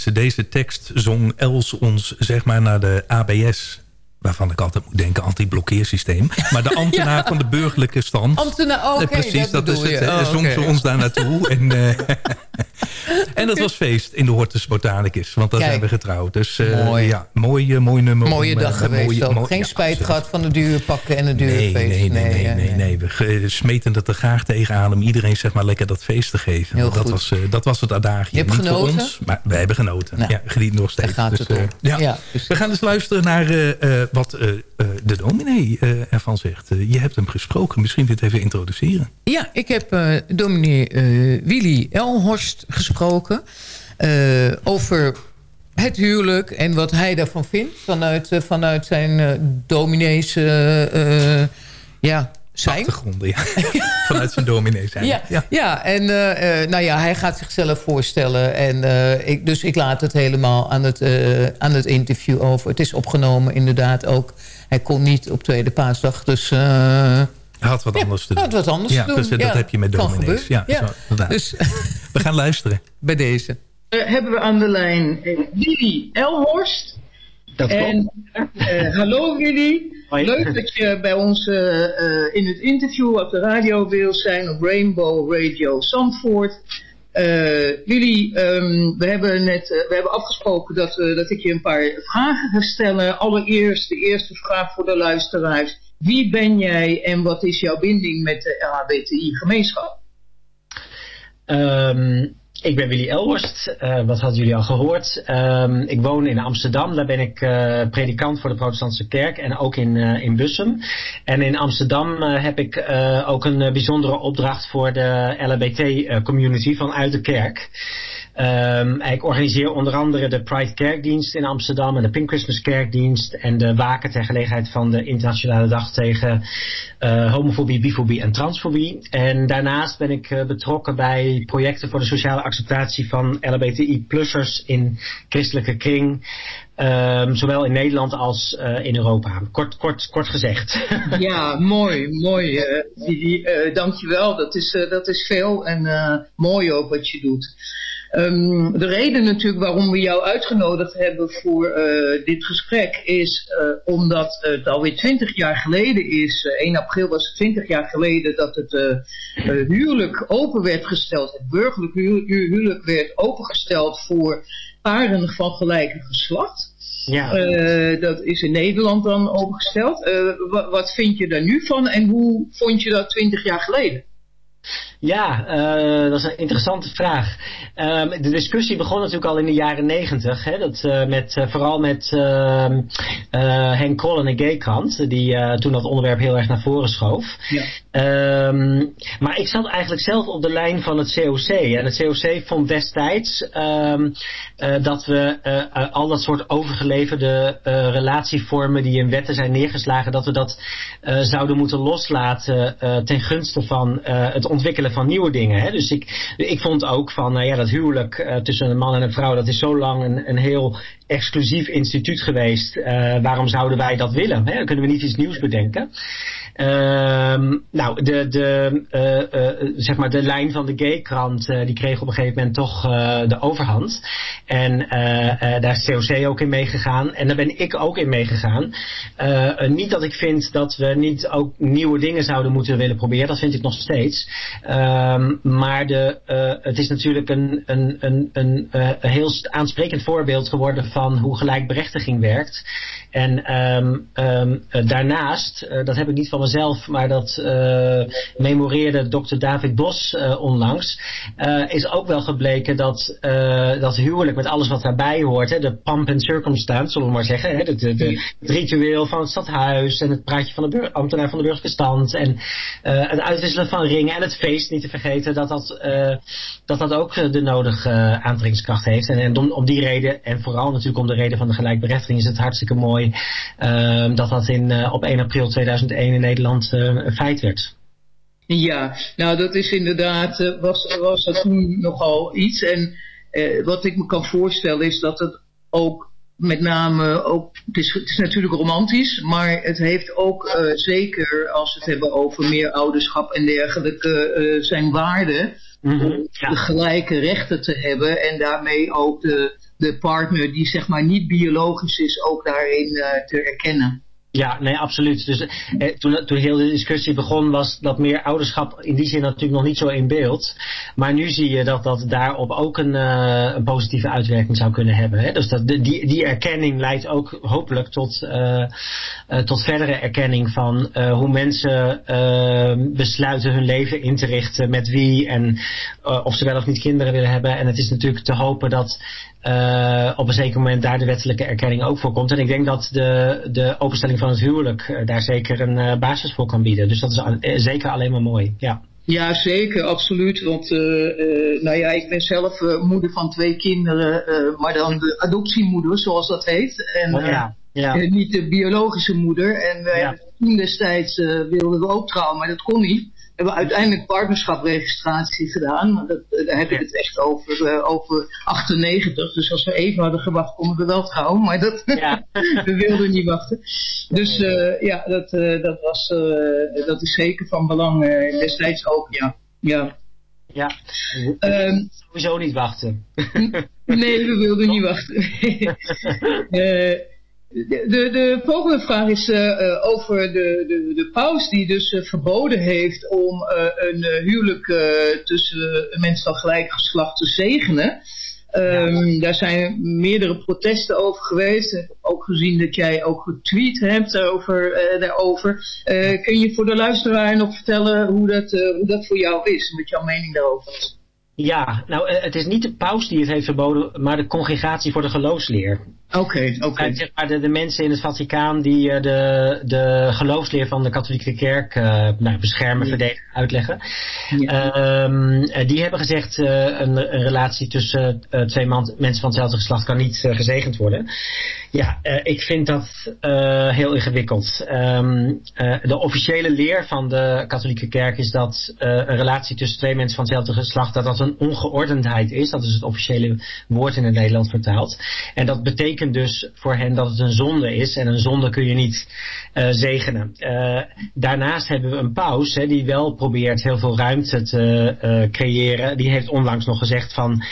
Tenminste deze tekst zong Els ons zeg maar naar de ABS... waarvan ik altijd moet denken anti-blokkeersysteem. Maar de ambtenaar van de burgerlijke stand. Ambtenaar, oké, Eh, Precies, dat dat, is het. Oh, zong ze ons daar naartoe. en, eh, en dat was feest in de Hortus Botanicus. Want daar Kijk. zijn we getrouwd. Dus eh, Mooi. ja, mooi, mooi nummer. Mooie om, eh, dag geweest mooie- ook. mooi- Geen ja, spijt absoluut. gehad van de dure pakken en de dure Nee, feest. nee, nee, nee, nee, nee. We smeten het er graag tegenaan om iedereen zeg maar lekker dat feest te geven. Heel dat, goed. Was, eh, dat was het adagium. Je hebt Niet voor genoten? ons, maar wij hebben genoten. Nou, ja, geniet nog steeds. gaat Dus, ja. Ja, We gaan dus luisteren naar wat de dominee eh, ervan zegt. Eh, je hebt hem gesproken. Misschien dit even introduceren. Ja, ik heb eh dominee eh, Willy Elhorst gesproken... eh, over het huwelijk en wat hij daarvan vindt... vanuit, eh, vanuit zijn eh dominees eh, eh, ja, zijn. Achtergronden, ja. Vanuit zijn dominee zijn. Ja, ja. en eh, eh, nou ja, hij gaat zichzelf voorstellen. En, eh, ik, dus ik laat het helemaal aan het, aan het interview over. Het is opgenomen inderdaad ook. Hij kon niet op tweede paasdag, dus... eh, Hij had wat anders te doen. had wat anders ja, te doen. Dus, dat Ja, heb je met dominees. Ja. Ja. Zo. Dus We gaan luisteren. bij deze. Eh, hebben we aan de lijn Willy Elhorst. Dat klopt. En, eh, hallo Willy. Hoi. Leuk dat je bij ons eh, eh, in het interview op de radio wil zijn op Rainbow Radio Zandvoort. Eh Willy, ehm, we, hebben net, we hebben afgesproken dat, dat ik je een paar vragen ga stellen. Allereerst de eerste vraag voor de luisteraars. Wie ben jij en wat is jouw binding met de LHBTI-gemeenschap? Ehm, ik ben Willy Elworst, eh, wat hadden jullie al gehoord. Ehm, ik woon in Amsterdam, daar ben ik eh, predikant voor de protestantse kerk en ook in, eh, in Bussum. En in Amsterdam heb ik ook een bijzondere opdracht voor de LHBT-community vanuit de kerk. Ehm, ik organiseer onder andere de Pride Kerkdienst in Amsterdam en de Pink Christmas Kerkdienst en de waken ter gelegenheid van de Internationale Dag tegen eh, homofobie, bifobie en transfobie. En daarnaast ben ik eh, betrokken bij projecten voor de sociale acceptatie van LHBTI-plussers in christelijke kring. Ehm, zowel in Nederland als eh, in Europa. Kort, kort, kort gezegd. Ja, mooi, mooi. Willy. Eh, dankjewel, dat is, dat is veel en mooi ook wat je doet. Ehm, de reden natuurlijk waarom we jou uitgenodigd hebben voor eh, dit gesprek is eh, omdat het alweer 20 jaar geleden is. eh, 1 april was het 20 jaar geleden dat het eh, eh, huwelijk open werd gesteld. Het burgerlijk hu- hu- huwelijk werd opengesteld voor paren van gelijke geslacht. Ja. Eh, dat is in Nederland dan opengesteld. Eh, wa- wat vind je daar nu van en hoe vond je dat 20 jaar geleden? Ja, eh, dat is een interessante vraag. Ehm, de discussie begon natuurlijk al in de jaren negentig. Eh, met, eh, vooral met ehm, eh, Henk Krol en de Gaykrant. Die toen dat onderwerp heel erg naar voren schoof. Ja. Ehm, maar ik zat eigenlijk zelf op de lijn van het COC. En het COC vond destijds dat we al dat soort overgeleverde relatievormen die in wetten zijn neergeslagen, dat we dat zouden moeten loslaten ten gunste van het ontwikkelen van nieuwe dingen. Hè? Dus ik, ik vond ook van eh, ja, dat huwelijk eh, tussen een man en een vrouw, dat is zo lang een, een heel exclusief instituut geweest. Eh, waarom zouden wij dat willen? Hè? Kunnen we niet iets nieuws bedenken. Ehm, nou, de, de, eh, eh, zeg maar de lijn van de gaykrant eh, die kreeg op een gegeven moment toch de overhand. En daar is COC ook in meegegaan. En daar ben ik ook in meegegaan. Niet dat ik vind dat we niet ook nieuwe dingen zouden moeten willen proberen. Dat vind ik nog steeds. Ehm, maar de, eh, het is natuurlijk een, een, een, een, een heel aansprekend voorbeeld geworden van hoe gelijkberechtiging werkt. En ehm, ehm, eh, daarnaast, eh, dat heb ik niet van mezelf, maar dat eh, memoreerde dokter David Bos onlangs, is ook wel gebleken dat dat huwelijk met alles wat daarbij hoort, hè, de pomp and circumstance, zullen we maar zeggen, hè, de, de, de- het ritueel van het stadhuis en het praatje van de ambtenaar van de burgerlijke stand en het uitwisselen van ringen en het feest niet te vergeten, dat dat, dat, dat ook de nodige aantrekkingskracht heeft. En, en om, om die reden, en vooral natuurlijk om de reden van de gelijkberechtiging, is het hartstikke mooi eh, dat dat in, eh, op 1 april 2001 in Nederland eh, een feit werd. Ja, nou dat is inderdaad, eh, was, was dat toen nogal iets. En eh, wat ik me kan voorstellen is dat het ook met name ook, het is, het is natuurlijk romantisch, maar het heeft ook eh, zeker als we het hebben over meer ouderschap en dergelijke eh, zijn waarde om de gelijke rechten te hebben en daarmee ook de, de partner die zeg maar niet biologisch is ook daarin eh, te erkennen. Ja, nee, absoluut. Dus eh, toen, toen heel de discussie begon, was dat meer ouderschap in die zin natuurlijk nog niet zo in beeld. Maar nu zie je dat dat daarop ook een, eh, positieve uitwerking zou kunnen hebben. Hè? Dus dat, die, die erkenning leidt ook hopelijk tot, tot verdere erkenning van hoe mensen besluiten hun leven in te richten, met wie en of ze wel of niet kinderen willen hebben. En het is natuurlijk te hopen dat eh, op een zeker moment daar de wettelijke erkenning ook voor komt. En ik denk dat de, de openstelling van het huwelijk eh, daar zeker een eh, basis voor kan bieden. Dus dat is al- zeker alleen maar mooi. Ja. Ja, zeker, absoluut. Want nou ja, ik ben zelf moeder van twee kinderen, maar dan de adoptiemoeder, zoals dat heet. En Oh, ja, ja. niet de biologische moeder. En wij toen destijds wilden we ook trouwen, maar dat kon niet. We hebben uiteindelijk partnerschapregistratie gedaan. Maar dat, eh, daar heb ik het echt over, eh, over 98. Dus als we even hadden gewacht, konden we wel trouwen. Maar dat, we wilden niet wachten. Dus eh, ja, dat, dat, was, dat is zeker van belang destijds ook, ja. ja. Ja. Ehm, Sowieso niet wachten. Nee, we wilden niet wachten. De, de, de volgende vraag is eh, eh, over de, de, de paus die dus eh, verboden heeft om een huwelijk tussen mensen van gelijk geslacht te zegenen. Ehm, Daar zijn meerdere protesten over geweest. Ook gezien dat jij ook getweet hebt over, daarover. Eh, kun je voor de luisteraar nog vertellen hoe dat, hoe dat voor jou is? en Wat jouw mening daarover is? Ja, nou het is niet de paus die het heeft verboden, maar de congregatie voor de geloofsleer. Oké, oké. Zijn, zeg maar de, de mensen in het Vaticaan die eh, de, de geloofsleer van de katholieke kerk eh, nou, beschermen, verdedigen, uitleggen. Ehm, eh, die hebben gezegd uh, een, een, relatie tussen twee man, mensen van hetzelfde geslacht kan niet gezegend worden. Ja, ik vind dat heel ingewikkeld. Um, de officiële leer van de katholieke kerk is dat een relatie tussen twee mensen van hetzelfde geslacht dat dat een ongeordendheid is. Dat is het officiële woord in het Nederlands vertaald. En dat betekent dus voor hen dat het een zonde is. En een zonde kun je niet uh, zegenen. Uh, daarnaast hebben we een paus hè, die wel probeert heel veel ruimte te uh, creëren. Die heeft onlangs nog gezegd van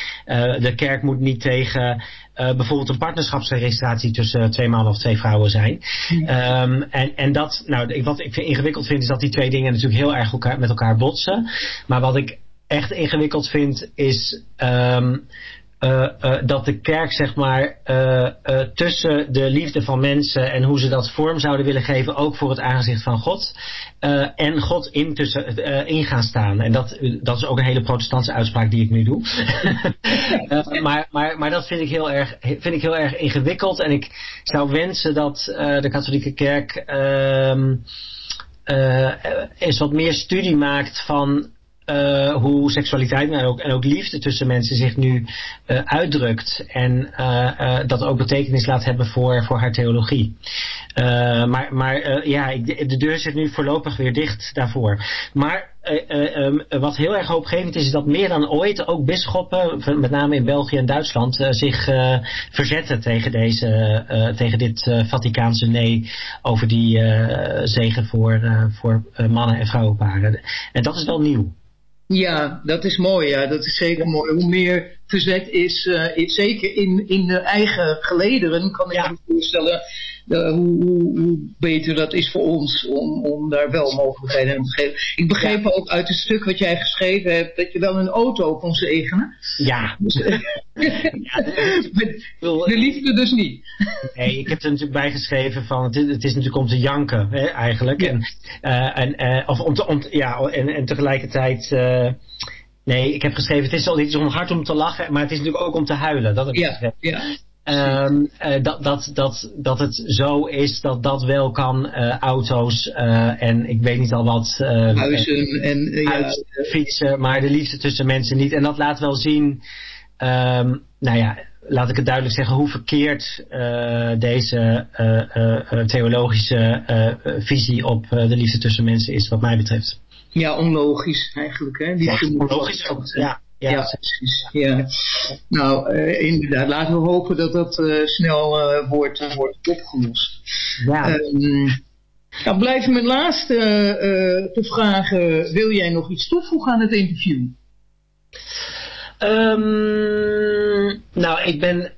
de kerk moet niet tegen bijvoorbeeld een partnerschapsregistratie tussen twee mannen of twee vrouwen zijn. Um, en, en dat, nou, wat ik ingewikkeld vind is dat die twee dingen natuurlijk heel erg elkaar, met elkaar botsen. Maar wat ik echt ingewikkeld vind is um, uh, uh, dat de kerk zeg maar uh, tussen de liefde van mensen en hoe ze dat vorm zouden willen geven, ook voor het aangezicht van God, en God intussen in gaan staan. En dat, dat is ook een hele protestantse uitspraak die ik nu doe. maar, maar, maar dat vind ik, heel erg, vind ik heel erg ingewikkeld en ik zou wensen dat de katholieke kerk eens wat meer studie maakt van uh, hoe seksualiteit en ook, en ook liefde tussen mensen zich nu uh, uitdrukt. En uh, dat ook betekenis laat hebben voor, voor haar theologie. maar maar ja, ik, de deur zit nu voorlopig weer dicht daarvoor. Maar um, wat heel erg hoopgevend is, is dat meer dan ooit ook bisschoppen, met name in België en Duitsland, zich verzetten tegen, deze, tegen dit Vaticaanse nee over die zegen voor, voor mannen en vrouwenparen. En dat is wel nieuw. Ja, dat is mooi. Ja, dat is zeker mooi. Hoe meer verzet is, uh, is zeker in, in de eigen gelederen, kan ik ja. me voorstellen, hoe, hoe, hoe, beter dat is voor ons om, om daar wel mogelijkheden aan te geven. Ik begreep ook uit het stuk wat jij geschreven hebt dat je wel een auto kon zegenen. Ja. Dus, ja de liefde dus niet. Nee, ik heb er natuurlijk bijgeschreven van het, het is natuurlijk om te janken hè, eigenlijk. En, uh, en, uh, of om te, om, ja, en, en tegelijkertijd... Nee, ik heb geschreven, het is, het is om hard om te lachen, maar het is natuurlijk ook om te huilen. Dat heb ik ja, geschreven. Ja. Um, uh, dat, dat, dat, dat het zo is dat dat wel kan, uh, auto's uh, en ik weet niet al wat. Huizen en fietsen, maar de liefde tussen mensen niet. En dat laat wel zien, um, nou ja, laat ik het duidelijk zeggen, hoe verkeerd deze theologische visie op de liefde tussen mensen is, wat mij betreft. Ja, onlogisch eigenlijk. Hè? Die ja, onlogisch ook. Ja, ja, ja, precies. Ja. Nou, uh, inderdaad. Laten we hopen dat dat uh, snel uh, wordt, wordt opgelost. Ja. Um, nou, blijf mijn laatste te vragen. Wil jij nog iets toevoegen aan het interview? Um, nou, ik ben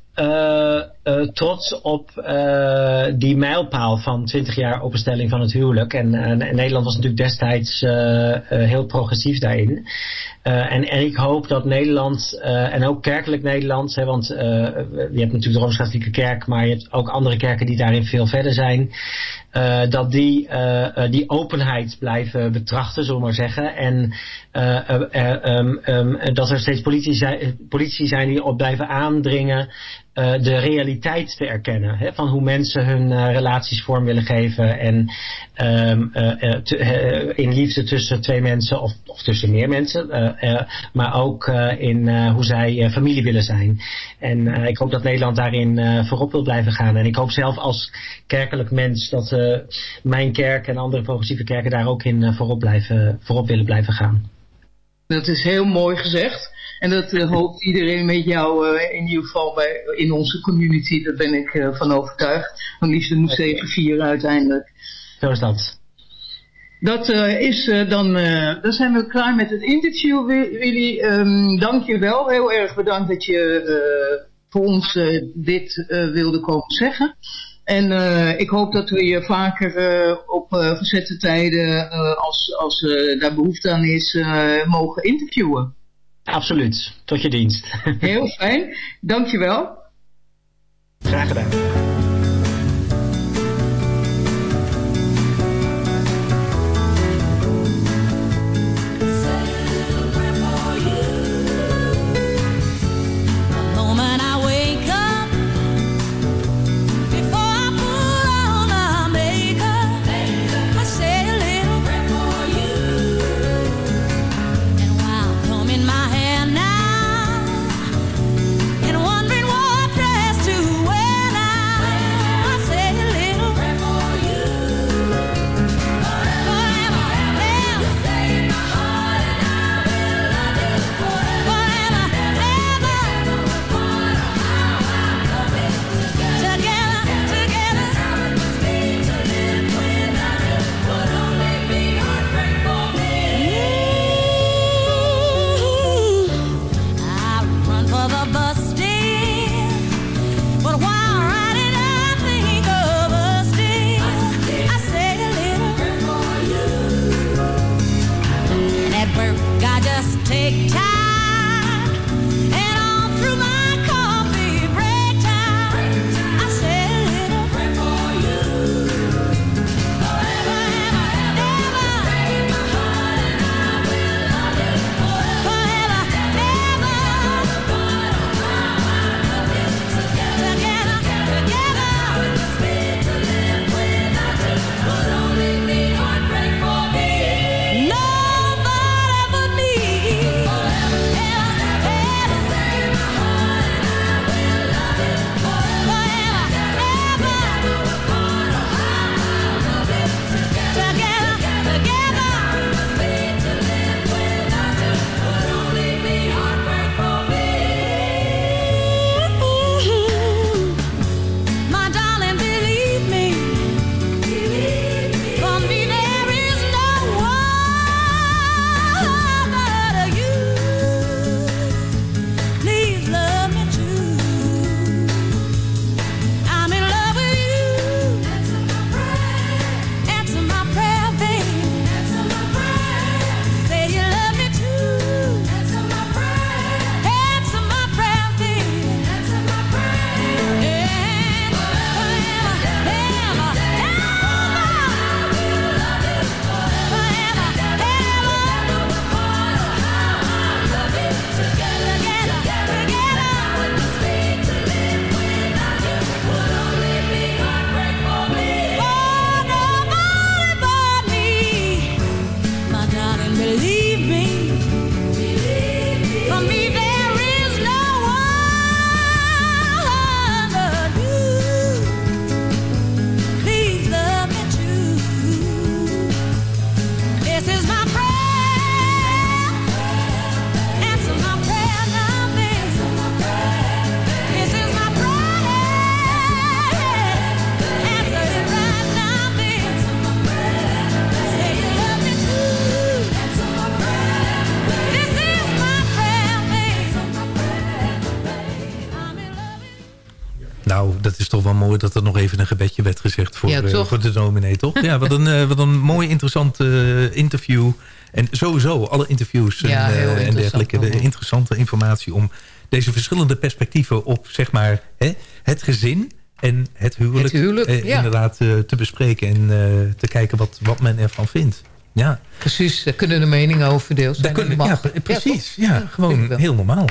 uh, trots op uh, die mijlpaal van 20 jaar openstelling van het huwelijk. En, Nederland was natuurlijk destijds heel progressief daarin. en, en ik hoop dat Nederland, en ook kerkelijk Nederland, hè, want je hebt natuurlijk de Rooms-Katholieke Kerk, maar je hebt ook andere kerken die daarin veel verder zijn. Dat die, die openheid blijven betrachten, zullen we maar zeggen. En um, um, dat er steeds politici zijn, politici zijn die op blijven aandringen de realiteit te erkennen. Hè, van hoe mensen hun relaties vorm willen geven. En um, te, in liefde tussen twee mensen of, of tussen meer mensen. maar ook in hoe zij familie willen zijn. En ik hoop dat Nederland daarin voorop wil blijven gaan. En ik hoop zelf als kerkelijk mens dat mijn kerk en andere progressieve kerken daar ook in voorop, blijven, voorop willen blijven gaan. Dat is heel mooi gezegd. En dat uh, hoopt iedereen met jou, uh, in ieder geval bij, in onze community. Daar ben ik uh, van overtuigd. Van liefde moet zeker vieren uiteindelijk. Zo is dat. Dat is dan, dan zijn we klaar met het interview, Willy. Um, dank je wel. Heel erg bedankt dat je voor ons dit wilde komen zeggen. En uh, ik hoop dat we je vaker uh, op uh, gezette tijden, als, als daar behoefte aan is, mogen interviewen. Absoluut. Tot je dienst. Heel fijn. Dankjewel. Graag gedaan. Voor, Ja, eh, toch? voor de dominee, toch? Ja, wat een, eh, wat een mooi interessant eh, interview. En sowieso, alle interviews en, Ja, en dergelijke. De interessante informatie om deze verschillende perspectieven op zeg maar, hè, het gezin en het huwelijk, Het huwelijk, eh, ja. inderdaad te bespreken en te kijken wat, wat men ervan vindt. Ja, Precies, daar kunnen de meningen over verdeeld zijn. Daar kunnen, Dat ja, precies. Ja, gewoon heel normaal.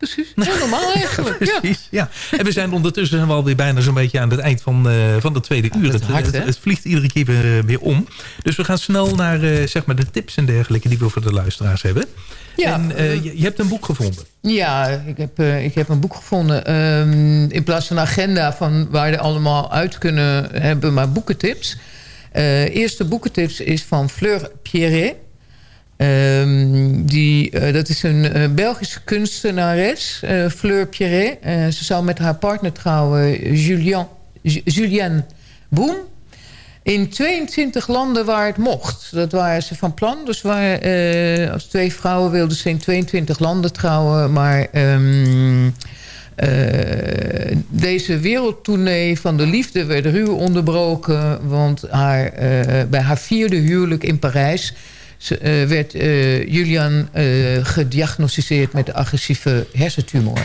Precies, heel normaal eigenlijk. ja. Precies, ja. En we zijn ondertussen zijn we alweer bijna zo'n beetje aan het eind van, eh, van de tweede uur. Het, hard, het, vliegt iedere keer weer, eh, weer om. Dus we gaan snel naar eh, zeg maar de tips en dergelijke die we voor de luisteraars hebben. Ja, en je, je hebt een boek gevonden. Ja, ik heb, ik heb een boek gevonden. ehm, in plaats van een agenda van waar je allemaal uit kunnen hebben, maar boekentips. Eerste boekentips is van Fleur Pierret. Ehm, die, eh, dat is een eh, Belgische kunstenares, eh, Fleur Pierret. Ze zou met haar partner trouwen, Julien, Ju- Julien Boom. In 22 landen waar het mocht. Dat waren ze van plan. Dus waar, als twee vrouwen wilden ze in 22 landen trouwen. Maar ehm, eh, deze wereldtournee van de liefde werd ruw onderbroken. Want haar, bij haar vierde huwelijk in Parijs... ze, eh, werd eh, Julian eh, gediagnosticeerd met een agressieve hersentumor.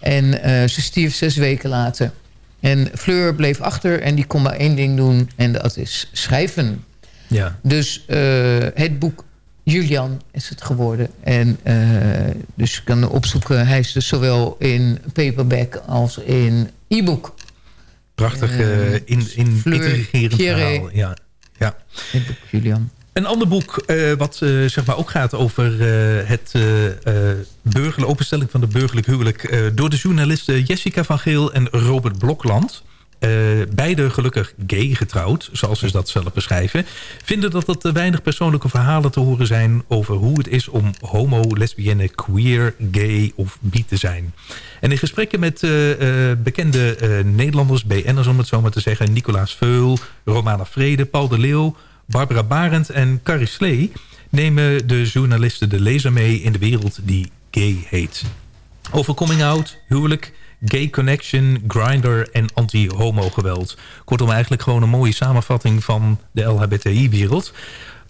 En eh, ze stierf zes weken later. En Fleur bleef achter en die kon maar één ding doen. En dat is schrijven. Ja. Dus het boek Julian is het geworden. En dus je kan opzoeken. Hij is dus zowel in paperback als in e-book. Prachtig in, in Fleur verhaal. Ja. Ja. Het boek Julian. Een ander boek eh, wat eh, zeg maar ook gaat over eh, het burgerlijke openstelling van de burgerlijk huwelijk... door de journalisten Jessica van Geel en Robert Blokland... beide gelukkig gay getrouwd, zoals ze dat zelf beschrijven... vinden dat er te weinig persoonlijke verhalen te horen zijn... over hoe het is om homo, lesbienne, queer, gay of bi te zijn. En in gesprekken met bekende Nederlanders, BN'ers om het zo maar te zeggen... Nicolaas Veul, Romana Vrede, Paul de Leeuw... Barbara Barend en Carrie Slee nemen de journalisten de lezer mee in de wereld die gay heet. Over coming out, huwelijk, gay connection, grinder en anti-homo geweld. Kortom eigenlijk gewoon een mooie samenvatting van de LHBTI-wereld.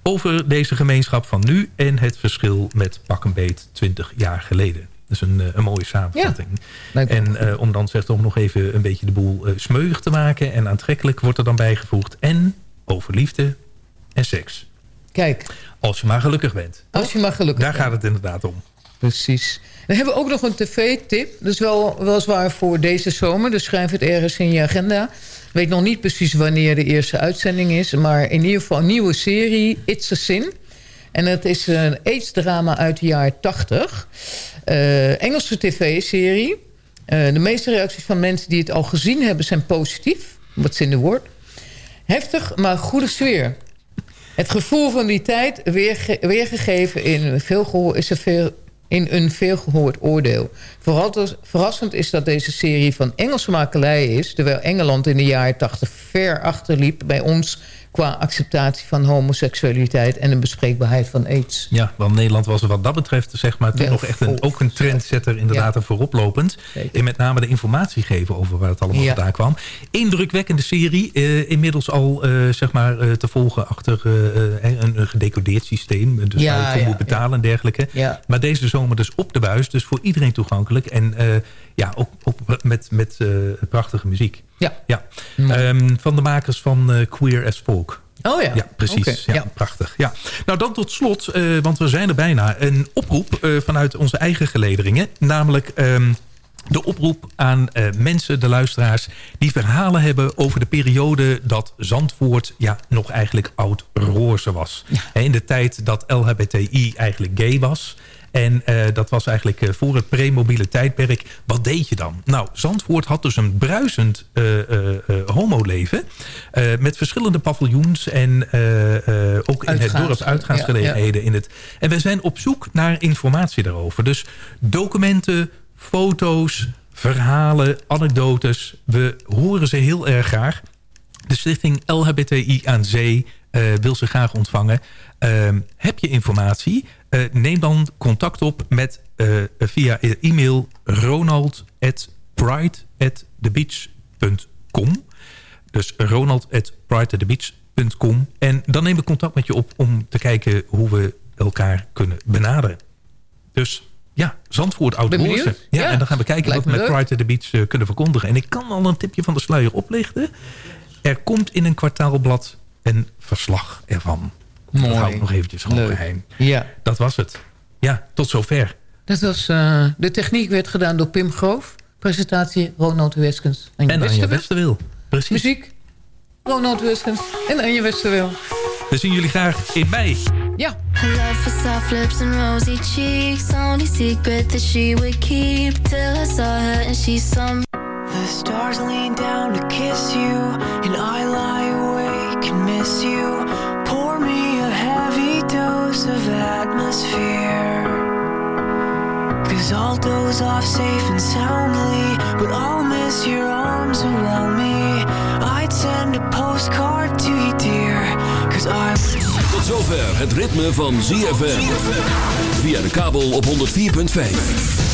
Over deze gemeenschap van nu en het verschil met pak een beet 20 jaar geleden. Dat is een, eh, een mooie samenvatting. en eh, om dan zeg toch nog even een beetje de boel eh, smeuig te maken en aantrekkelijk wordt er dan bijgevoegd. En over liefde en seks. Kijk, Als je maar gelukkig bent. als je maar gelukkig Daar bent. gaat het inderdaad om. Precies. Dan hebben we ook nog een tv-tip. Dat is wel weliswaar voor deze zomer. Dus schrijf het ergens in je agenda. Weet nog niet precies wanneer de eerste uitzending is. Maar in ieder geval een nieuwe serie, It's a Sin. En het is een AIDS-drama uit de jaren 80. Eh, Engelse tv-serie. Eh, de meeste reacties van mensen die het al gezien hebben zijn positief. What's in the word. Heftig, maar goede sfeer. Het gevoel van die tijd weerge weergegeven in veelgehoor, is veel, in een veelgehoord oordeel. Vooral dus- verrassend is dat deze serie van Engelse makelij is... terwijl Engeland in de jaren 80 ver achterliep bij ons... qua acceptatie van homoseksualiteit en de bespreekbaarheid van aids. Ja, want Nederland was wat dat betreft zeg maar, toen nog echt een, ook een trendsetter inderdaad Ja. en vooroplopend. Zeker. En met name de informatie geven over waar het allemaal Ja. vandaan kwam. Indrukwekkende serie. eh, inmiddels al eh, zeg maar, eh, te volgen achter eh, een, een gedecodeerd systeem. Dus Ja, waar je voor moet betalen en dergelijke. Maar deze zomer dus op de buis. Dus voor iedereen toegankelijk. En ja, ook, ook met, met eh, prachtige muziek. Ja. ja. Ehm, van de makers van eh, Queer as Folk. Oh ja. Ja, precies. Ja, ja. Prachtig. Ja. Nou, dan tot slot, eh, want we zijn er bijna... een oproep vanuit onze eigen gelederingen. Namelijk ehm, de oproep aan mensen, de luisteraars... die verhalen hebben over de periode dat Zandvoort... ja, nog eigenlijk oud-roze was. In de tijd dat LHBTI eigenlijk gay was... En eh, dat was eigenlijk eh, voor het premobiele tijdperk. Wat deed je dan? Nou, Zandvoort had dus een bruisend eh, homoleven. met verschillende paviljoens en ook in het dorp uitgaansgelegenheden. In het, en wij zijn op zoek naar informatie daarover. Dus documenten, foto's, verhalen, anekdotes. We horen ze heel erg graag. De stichting LHBTI aan Zee wil ze graag ontvangen. Ehm, heb je informatie? Eh, neem dan contact op met, eh, via e-mail ronald.prideatthebeach.com. Dus ronald.prideatthebeach.com. En dan neem ik contact met je op om te kijken hoe we elkaar kunnen benaderen. Dus ja, Zandvoort oud. Ja, Ja. en dan gaan we kijken Lijkt wat we me met leuk. Pride at the Beach eh, kunnen verkondigen. En ik kan al een tipje van de sluier oplichten. Er komt in een kwartaalblad een verslag ervan. Mooi. Dat hou ik nog eventjes gewoon geheim. Ja. Dat was het. Ja, tot zover. Dat was, eh, de techniek werd gedaan door Pim Groof. Presentatie Ronald Weskens. En Anja Westerwil. Precies. Muziek Ronald Weskens en Anja Westerwil. We zien jullie graag in mei. Ja. Her love for soft lips and rosy cheeks. Only secret that she would keep till I saw her and she saw me. The stars lean down to kiss you, and I lie van ZFM. Via de kabel op 104.5.